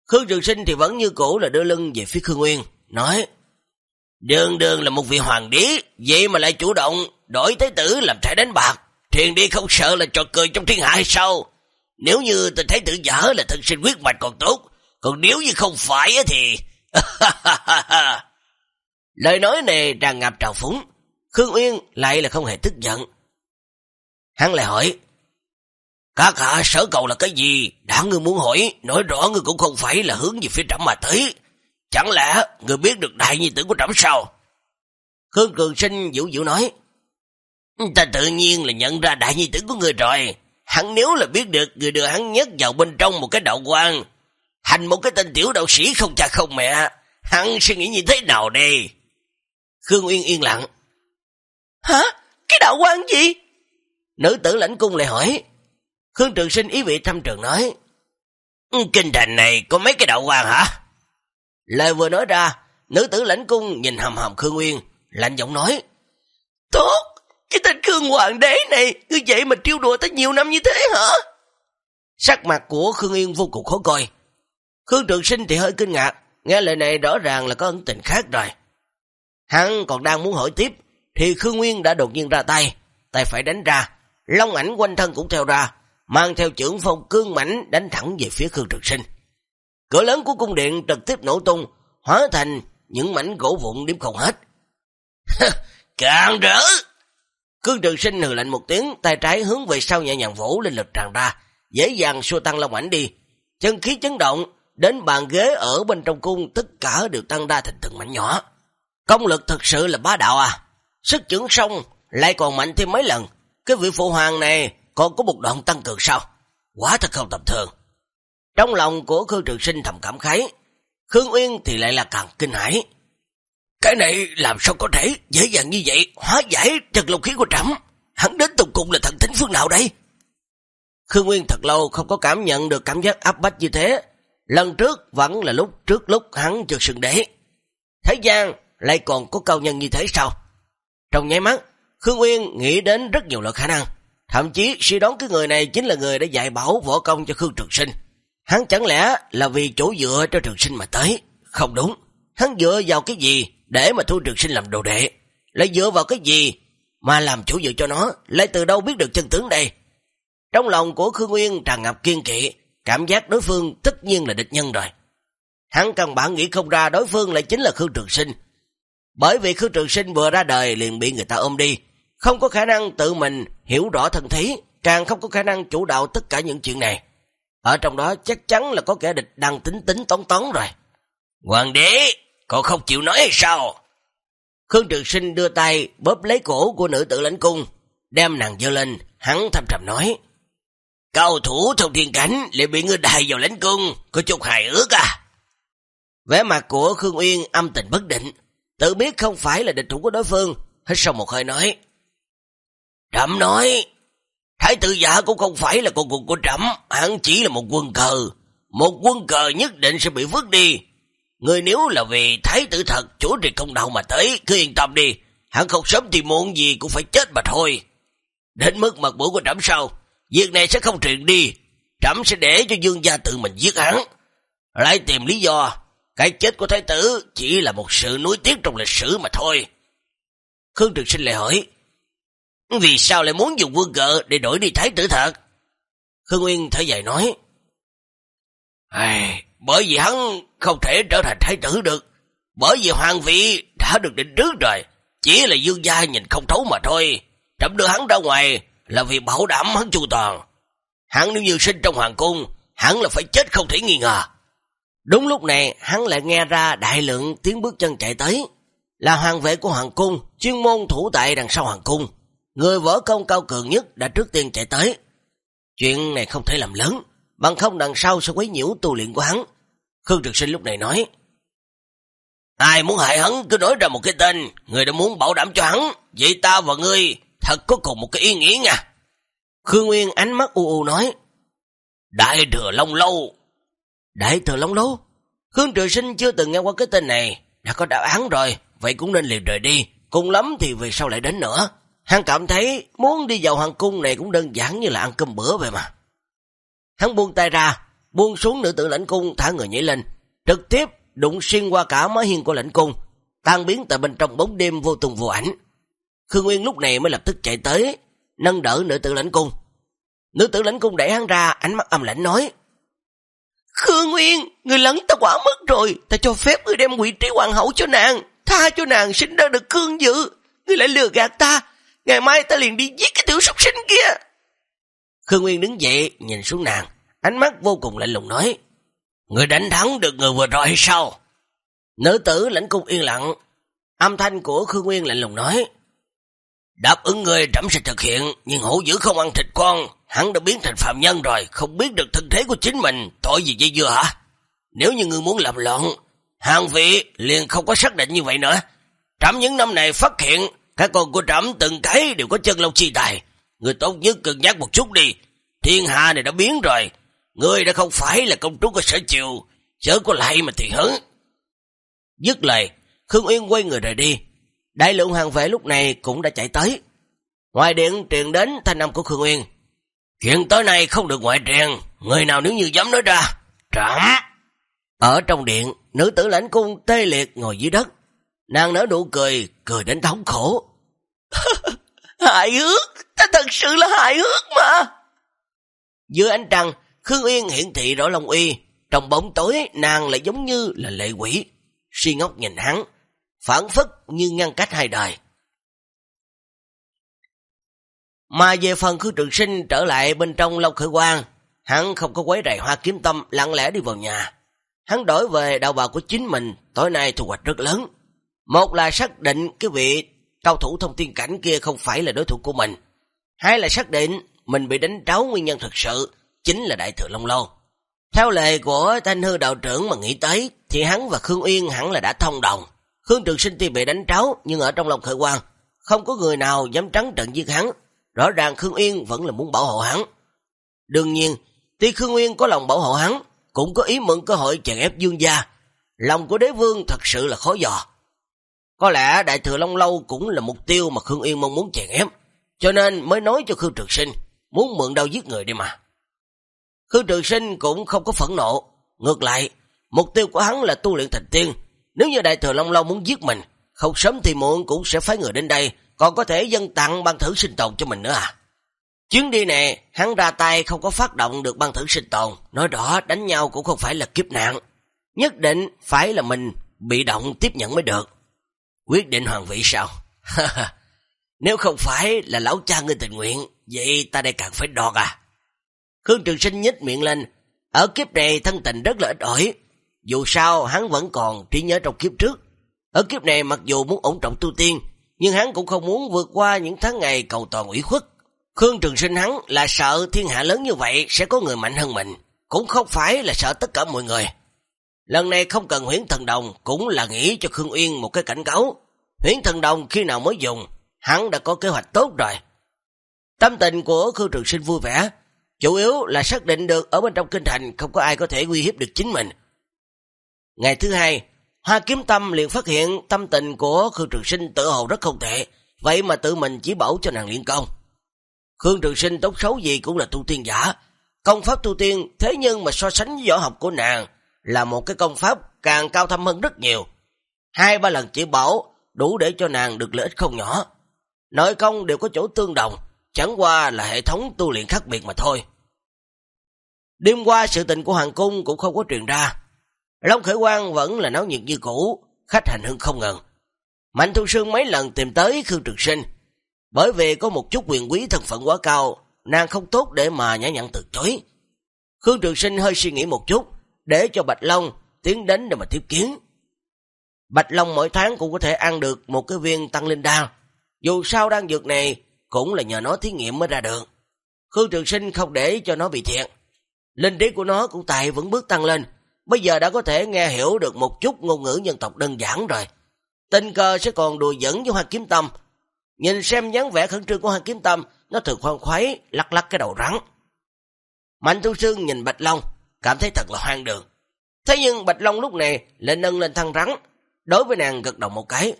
Khương Trường Sinh thì vẫn như cũ là đưa lưng về phía Khương Nguyên, nói Đường đường là một vị hoàng đế, vậy mà lại chủ động đổi thế tử làm thẻ đánh bạc. Thiền đi không sợ là trò cười trong thiên hạ hay sao? Nếu như tôi thấy tự giả là thân sinh quyết mạch còn tốt, còn nếu như không phải thì... Lời nói này tràn ngập trào phúng, Khương Uyên lại là không hề tức giận. Hắn lại hỏi, các hạ sở cầu là cái gì? Đã ngươi muốn hỏi, nói rõ ngươi cũng không phải là hướng về phía trẫm mà tới. Chẳng lẽ ngươi biết được đại nhi tử của trẫm sao? Khương Cường Sinh dữ dữ nói, ta tự nhiên là nhận ra đại nhi tử của ngươi rồi. Hắn nếu là biết được người đưa hắn nhấc vào bên trong một cái đạo quan, hành một cái tên tiểu đạo sĩ không cha không mẹ, hắn suy nghĩ như thế nào đây? Khương Uyên yên lặng. Hả? Cái đạo quan gì? Nữ tử lãnh cung lại hỏi. Khương Trường Sinh ý vị thăm trường nói. Kinh thành này có mấy cái đạo quan hả? Lời vừa nói ra, nữ tử lãnh cung nhìn hầm hầm Khương Nguyên, lạnh giọng nói. Tốt, cái tên Khương Hoàng đế này, cứ vậy mà triêu đùa tới nhiều năm như thế hả? Sắc mặt của Khương Yên vô cùng khó coi. Khương Trường Sinh thì hơi kinh ngạc, nghe lời này rõ ràng là có ấn tình khác rồi. Hắn còn đang muốn hỏi tiếp, thì Khương Nguyên đã đột nhiên ra tay, tay phải đánh ra, long ảnh quanh thân cũng theo ra, mang theo trưởng phong cương mảnh đánh thẳng về phía Khương Trường Sinh. Cửa lớn của cung điện trực tiếp nổ tung, hóa thành những mảnh gỗ vụn điểm không hết. Càng rỡ! Cương Trường Sinh hừ lạnh một tiếng, tay trái hướng về sau nhẹ nhàng vỗ lên lực tràn ra, dễ dàng xua tăng long ảnh đi. Chân khí chấn động, đến bàn ghế ở bên trong cung tất cả đều tăng ra thành từng mảnh nhỏ. Công lực thật sự là bá đạo à. Sức trưởng sông lại còn mạnh thêm mấy lần. Cái vị phụ hoàng này còn có một đoạn tăng cường sao? Quá thật không tầm thường. Trong lòng của Khương Trường Sinh thầm cảm khái, Khương Uyên thì lại là càng kinh hãi. Cái này làm sao có thể dễ dàng như vậy hóa giải trật lục khí của trẫm Hắn đến tục cùng là thần tính phương nào đây? Khương Nguyên thật lâu không có cảm nhận được cảm giác áp bách như thế. Lần trước vẫn là lúc trước lúc hắn trượt sừng đế. Thế gian lại còn có cao nhân như thế sao? Trong nháy mắt, Khương Nguyên nghĩ đến rất nhiều loại khả năng. Thậm chí suy đoán cái người này chính là người đã dạy bảo võ công cho Khương Trường Sinh. Hắn chẳng lẽ là vì chỗ dựa cho Trường Sinh mà tới? Không đúng. Hắn dựa vào cái gì để mà thu Trường Sinh làm đồ đệ? lấy dựa vào cái gì mà làm chủ dự cho nó? lấy từ đâu biết được chân tướng đây? Trong lòng của Khương Nguyên tràn ngập kiên kỵ, cảm giác đối phương tất nhiên là địch nhân rồi. Hắn căn bản nghĩ không ra đối phương lại chính là Khương Trường Sinh. Bởi vì Khương Trường Sinh vừa ra đời liền bị người ta ôm đi, không có khả năng tự mình hiểu rõ thân thế, càng không có khả năng chủ đạo tất cả những chuyện này. Ở trong đó chắc chắn là có kẻ địch đang tính tính tón tón rồi. Hoàng đế, còn không chịu nói hay sao? Khương Trường Sinh đưa tay bóp lấy cổ của nữ tử lãnh cung, đem nàng dơ lên, hắn thầm trầm nói. Cao thủ trong thiên cảnh lại bị ngươi đài vào lãnh cung, có chút hài ước à. Vẻ mặt của Khương Uyên âm tình bất định, tự biết không phải là địch thủ của đối phương, hít sâu một hơi nói. Trẩm nói, Thái tử giả cũng không phải là con cuộc của trẫm hắn chỉ là một quân cờ. Một quân cờ nhất định sẽ bị vứt đi. Người nếu là vì thái tử thật, chủ trì công đạo mà tới, cứ yên tâm đi. Hắn không sớm thì muộn gì cũng phải chết mà thôi. Đến mức mặt mũi của trẫm sau việc này sẽ không truyền đi. Trẫm sẽ để cho dương gia tự mình giết hắn. Lại tìm lý do, cái chết của thái tử chỉ là một sự nuối tiếc trong lịch sử mà thôi. Khương Trực Sinh lại hỏi, vì sao lại muốn dùng quân cờ để đổi đi thái tử thật? Khương Nguyên thở dài nói. ai bởi vì hắn không thể trở thành thái tử được. Bởi vì hoàng vị đã được định trước rồi. Chỉ là dương gia nhìn không thấu mà thôi. Trẫm đưa hắn ra ngoài là vì bảo đảm hắn chu toàn. Hắn nếu như sinh trong hoàng cung, hắn là phải chết không thể nghi ngờ. Đúng lúc này, hắn lại nghe ra đại lượng tiếng bước chân chạy tới. Là hoàng vệ của hoàng cung, chuyên môn thủ tại đằng sau hoàng cung. Người võ công cao cường nhất đã trước tiên chạy tới. Chuyện này không thể làm lớn, bằng không đằng sau sẽ quấy nhiễu tu luyện của hắn. Khương Trực Sinh lúc này nói, Ai muốn hại hắn cứ nói ra một cái tên, người đã muốn bảo đảm cho hắn, vậy ta và ngươi thật có cùng một cái ý nghĩ nha. Khương Nguyên ánh mắt u u nói, Đại thừa Long Lâu. Đại thừa Long Lâu? Khương Trực Sinh chưa từng nghe qua cái tên này, đã có đáp án rồi, vậy cũng nên liền rời đi, cùng lắm thì về sau lại đến nữa. Hắn cảm thấy muốn đi vào hoàng cung này cũng đơn giản như là ăn cơm bữa vậy mà. Hắn buông tay ra, buông xuống nữ tử lãnh cung thả người nhảy lên, trực tiếp đụng xuyên qua cả mái hiên của lãnh cung, tan biến tại bên trong bóng đêm vô tùng vô ảnh. Khương Nguyên lúc này mới lập tức chạy tới, nâng đỡ nữ tử lãnh cung. Nữ tử lãnh cung đẩy hắn ra, ánh mắt âm lãnh nói, Khương Nguyên, người lẫn ta quả mất rồi, ta cho phép người đem quỷ trí hoàng hậu cho nàng, tha cho nàng sinh ra được cương dự, người lại lừa gạt ta, Ngày mai ta liền đi giết cái tiểu súc sinh kia. Khương Nguyên đứng dậy, nhìn xuống nàng, ánh mắt vô cùng lạnh lùng nói. Người đánh thắng được người vừa rồi hay sao? Nữ tử lãnh cung yên lặng, âm thanh của Khương Nguyên lạnh lùng nói. Đáp ứng người trẫm sẽ thực hiện, nhưng hổ dữ không ăn thịt con, hắn đã biến thành phạm nhân rồi, không biết được thân thế của chính mình, tội gì dây dưa hả? Nếu như người muốn làm loạn, hàng vị liền không có xác định như vậy nữa. Trẫm những năm này phát hiện các con của trẫm từng cái đều có chân lâu chi tài. Người tốt nhất cân nhắc một chút đi. Thiên hạ này đã biến rồi. Ngươi đã không phải là công chúa của sở chiều, chớ có lại mà thì hứng. Dứt lời, Khương Uyên quay người rời đi. Đại lượng hàng vệ lúc này cũng đã chạy tới. Ngoài điện truyền đến thanh âm của Khương Uyên. Chuyện tối nay không được ngoại truyền, người nào nếu như dám nói ra, trảm. Ở trong điện, nữ tử lãnh cung tê liệt ngồi dưới đất. Nàng nở nụ cười, cười đến thống khổ. hại ước, ta thật sự là hại ước mà. Dưới ánh trăng, Khương Uyên hiện thị rõ lòng uy, trong bóng tối nàng lại giống như là lệ quỷ. Suy ngốc nhìn hắn, phản phất như ngăn cách hai đời. Mà về phần khư trường sinh trở lại bên trong Long Khởi Quang, hắn không có quấy rầy hoa kiếm tâm lặng lẽ đi vào nhà. Hắn đổi về đạo bào của chính mình, tối nay thu hoạch rất lớn. Một là xác định cái vị cao thủ thông tin cảnh kia không phải là đối thủ của mình. Hai là xác định mình bị đánh tráo nguyên nhân thực sự, chính là đại thừa Long Lô. Theo lệ của thanh hư đạo trưởng mà nghĩ tới, thì hắn và Khương Uyên hẳn là đã thông đồng. Khương Trường Sinh tuy bị đánh tráo, nhưng ở trong lòng khởi quan, không có người nào dám trắng trận giết hắn. Rõ ràng Khương Uyên vẫn là muốn bảo hộ hắn. Đương nhiên, tuy Khương Uyên có lòng bảo hộ hắn, cũng có ý mượn cơ hội chèn ép dương gia. Lòng của đế vương thật sự là khó dò. Có lẽ Đại Thừa Long Lâu cũng là mục tiêu mà Khương Uyên mong muốn chèn ép, cho nên mới nói cho Khương Trường Sinh, muốn mượn đau giết người đi mà. Khương Trường Sinh cũng không có phẫn nộ, ngược lại, mục tiêu của hắn là tu luyện thành tiên. Nếu như Đại Thừa Long Lâu muốn giết mình, không sớm thì muộn cũng sẽ phái người đến đây, còn có thể dân tặng băng thử sinh tồn cho mình nữa à. Chuyến đi này, hắn ra tay không có phát động được băng thử sinh tồn, nói rõ đánh nhau cũng không phải là kiếp nạn. Nhất định phải là mình bị động tiếp nhận mới được. Quyết định hoàng vị sao? Nếu không phải là lão cha ngươi tình nguyện, vậy ta đây càng phải đọt à. Khương Trường Sinh nhích miệng lên, ở kiếp này thân tình rất là ít ỏi. Dù sao hắn vẫn còn trí nhớ trong kiếp trước. Ở kiếp này mặc dù muốn ổn trọng tu tiên, nhưng hắn cũng không muốn vượt qua những tháng ngày cầu toàn ủy khuất. Khương Trường Sinh hắn là sợ thiên hạ lớn như vậy sẽ có người mạnh hơn mình, cũng không phải là sợ tất cả mọi người. Lần này không cần huyến thần đồng cũng là nghĩ cho Khương Uyên một cái cảnh cáo. Huyến thần đồng khi nào mới dùng, hắn đã có kế hoạch tốt rồi. Tâm tình của Khương Trường Sinh vui vẻ, chủ yếu là xác định được ở bên trong kinh thành không có ai có thể uy hiếp được chính mình. Ngày thứ hai, Hoa Kiếm Tâm liền phát hiện tâm tình của Khương Trường Sinh tự hồ rất không tệ, vậy mà tự mình chỉ bảo cho nàng liên công. Khương Trường Sinh tốt xấu gì cũng là tu tiên giả, công pháp tu tiên thế nhưng mà so sánh với võ học của nàng là một cái công pháp càng cao thâm hơn rất nhiều. Hai ba lần chỉ bảo đủ để cho nàng được lợi ích không nhỏ. Nội công đều có chỗ tương đồng, chẳng qua là hệ thống tu luyện khác biệt mà thôi. Đêm qua sự tình của Hoàng Cung cũng không có truyền ra. Long Khởi Quang vẫn là náo nhiệt như cũ, khách hành hưng không ngừng. Mạnh Thu Sương mấy lần tìm tới Khương Trực Sinh, bởi vì có một chút quyền quý thân phận quá cao, nàng không tốt để mà nhã nhặn từ chối. Khương Trực Sinh hơi suy nghĩ một chút, để cho Bạch Long tiến đến để mà tiếp kiến. Bạch Long mỗi tháng cũng có thể ăn được một cái viên tăng linh đan. Dù sao đan dược này cũng là nhờ nó thí nghiệm mới ra được. Khương Trường Sinh không để cho nó bị thiệt. Linh trí của nó cũng tại vẫn bước tăng lên. Bây giờ đã có thể nghe hiểu được một chút ngôn ngữ dân tộc đơn giản rồi. Tình cờ sẽ còn đùa dẫn với Hoa Kiếm Tâm. Nhìn xem dáng vẻ khẩn trương của Hoa Kiếm Tâm, nó thường khoan khoái, lắc lắc cái đầu rắn. Mạnh Thu Sương nhìn Bạch Long, cảm thấy thật là hoang đường. Thế nhưng Bạch Long lúc này lại nâng lên thăng rắn, đối với nàng gật đầu một cái.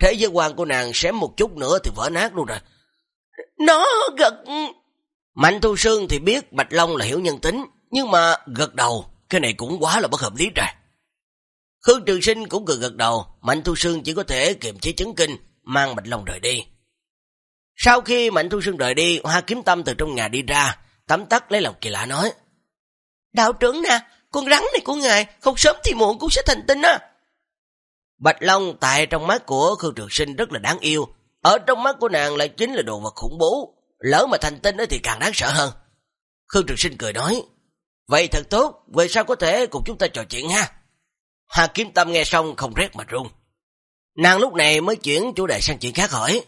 Thế giới quan của nàng xém một chút nữa thì vỡ nát luôn rồi. Nó gật... Mạnh Thu Sương thì biết Bạch Long là hiểu nhân tính, nhưng mà gật đầu, cái này cũng quá là bất hợp lý rồi. Khương Trường Sinh cũng cười gật đầu, Mạnh Thu Sương chỉ có thể kiềm chế chấn kinh, mang Bạch Long rời đi. Sau khi Mạnh Thu Sương rời đi, Hoa Kiếm Tâm từ trong nhà đi ra, tắm tắt lấy lòng kỳ lạ nói. Đạo trưởng nè, con rắn này của ngài, không sớm thì muộn cũng sẽ thành tinh á. Bạch Long tại trong mắt của Khương Trường Sinh rất là đáng yêu, ở trong mắt của nàng lại chính là đồ vật khủng bố, lỡ mà thành tinh thì càng đáng sợ hơn. Khương Trường Sinh cười nói, vậy thật tốt, về sao có thể cùng chúng ta trò chuyện ha? Hoa Kiếm Tâm nghe xong không rét mà run. Nàng lúc này mới chuyển chủ đề sang chuyện khác hỏi.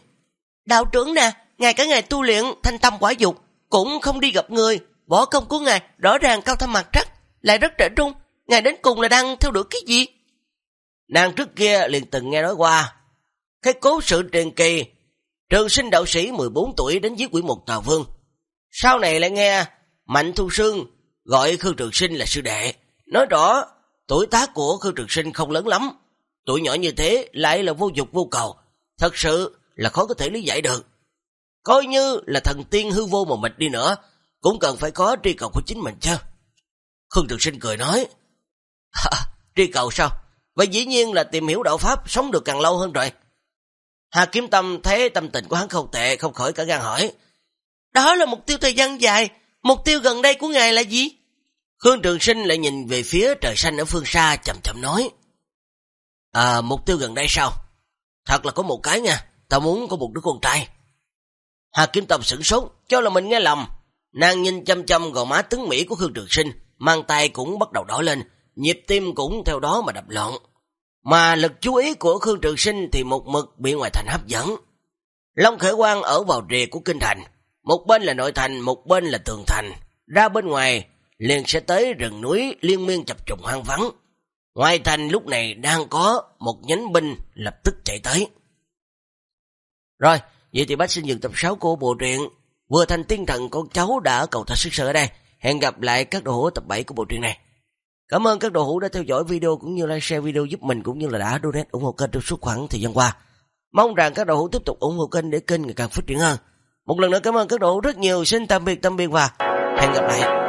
Đạo trưởng nè, ngài cả ngày tu luyện thanh tâm quả dục, cũng không đi gặp người, võ công của ngài rõ ràng cao thâm mặt trắc, lại rất trẻ trung, ngài đến cùng là đang theo đuổi cái gì? Nàng trước kia liền từng nghe nói qua, cái cố sự truyền kỳ, trường sinh đạo sĩ 14 tuổi đến giết quỷ một tà vương. Sau này lại nghe Mạnh Thu Sương gọi Khương Trường Sinh là sư đệ. Nói rõ, tuổi tác của Khương Trường Sinh không lớn lắm. Tuổi nhỏ như thế lại là vô dục vô cầu. Thật sự là khó có thể lý giải được. Coi như là thần tiên hư vô mà mịch đi nữa, cũng cần phải có tri cầu của chính mình chứ. Khương Trường Sinh cười nói, tri cầu sao? Vậy dĩ nhiên là tìm hiểu đạo Pháp sống được càng lâu hơn rồi. Hà Kiếm Tâm thấy tâm tình của hắn không tệ, không khỏi cả gan hỏi. Đó là mục tiêu thời gian dài, mục tiêu gần đây của ngài là gì? Khương Trường Sinh lại nhìn về phía trời xanh ở phương xa chậm chậm nói. À, mục tiêu gần đây sao? Thật là có một cái nha, ta muốn có một đứa con trai. Hà Kiếm Tâm sửng sốt, cho là mình nghe lầm. Nàng nhìn chăm chăm gò má tướng Mỹ của Khương Trường Sinh, mang tay cũng bắt đầu đỏ lên, nhịp tim cũng theo đó mà đập loạn. Mà lực chú ý của Khương Trường Sinh thì một mực bị ngoài thành hấp dẫn. Long Khởi Quang ở vào rìa của kinh thành, một bên là nội thành, một bên là tường thành. Ra bên ngoài, liền sẽ tới rừng núi liên miên chập trùng hoang vắng. Ngoài thành lúc này đang có một nhánh binh lập tức chạy tới. Rồi, vậy thì bác xin dừng tập 6 của bộ truyện Vừa thành tiên thần con cháu đã cầu thật sức sở ở đây. Hẹn gặp lại các đồ hữu tập 7 của bộ truyện này. Cảm ơn các đồ hữu đã theo dõi video cũng như like share video giúp mình cũng như là đã donate ủng hộ kênh trong suốt khoảng thời gian qua. Mong rằng các đồ hữu tiếp tục ủng hộ kênh để kênh ngày càng phát triển hơn. Một lần nữa cảm ơn các đồ hữu rất nhiều. Xin tạm biệt, tạm biệt và hẹn gặp lại.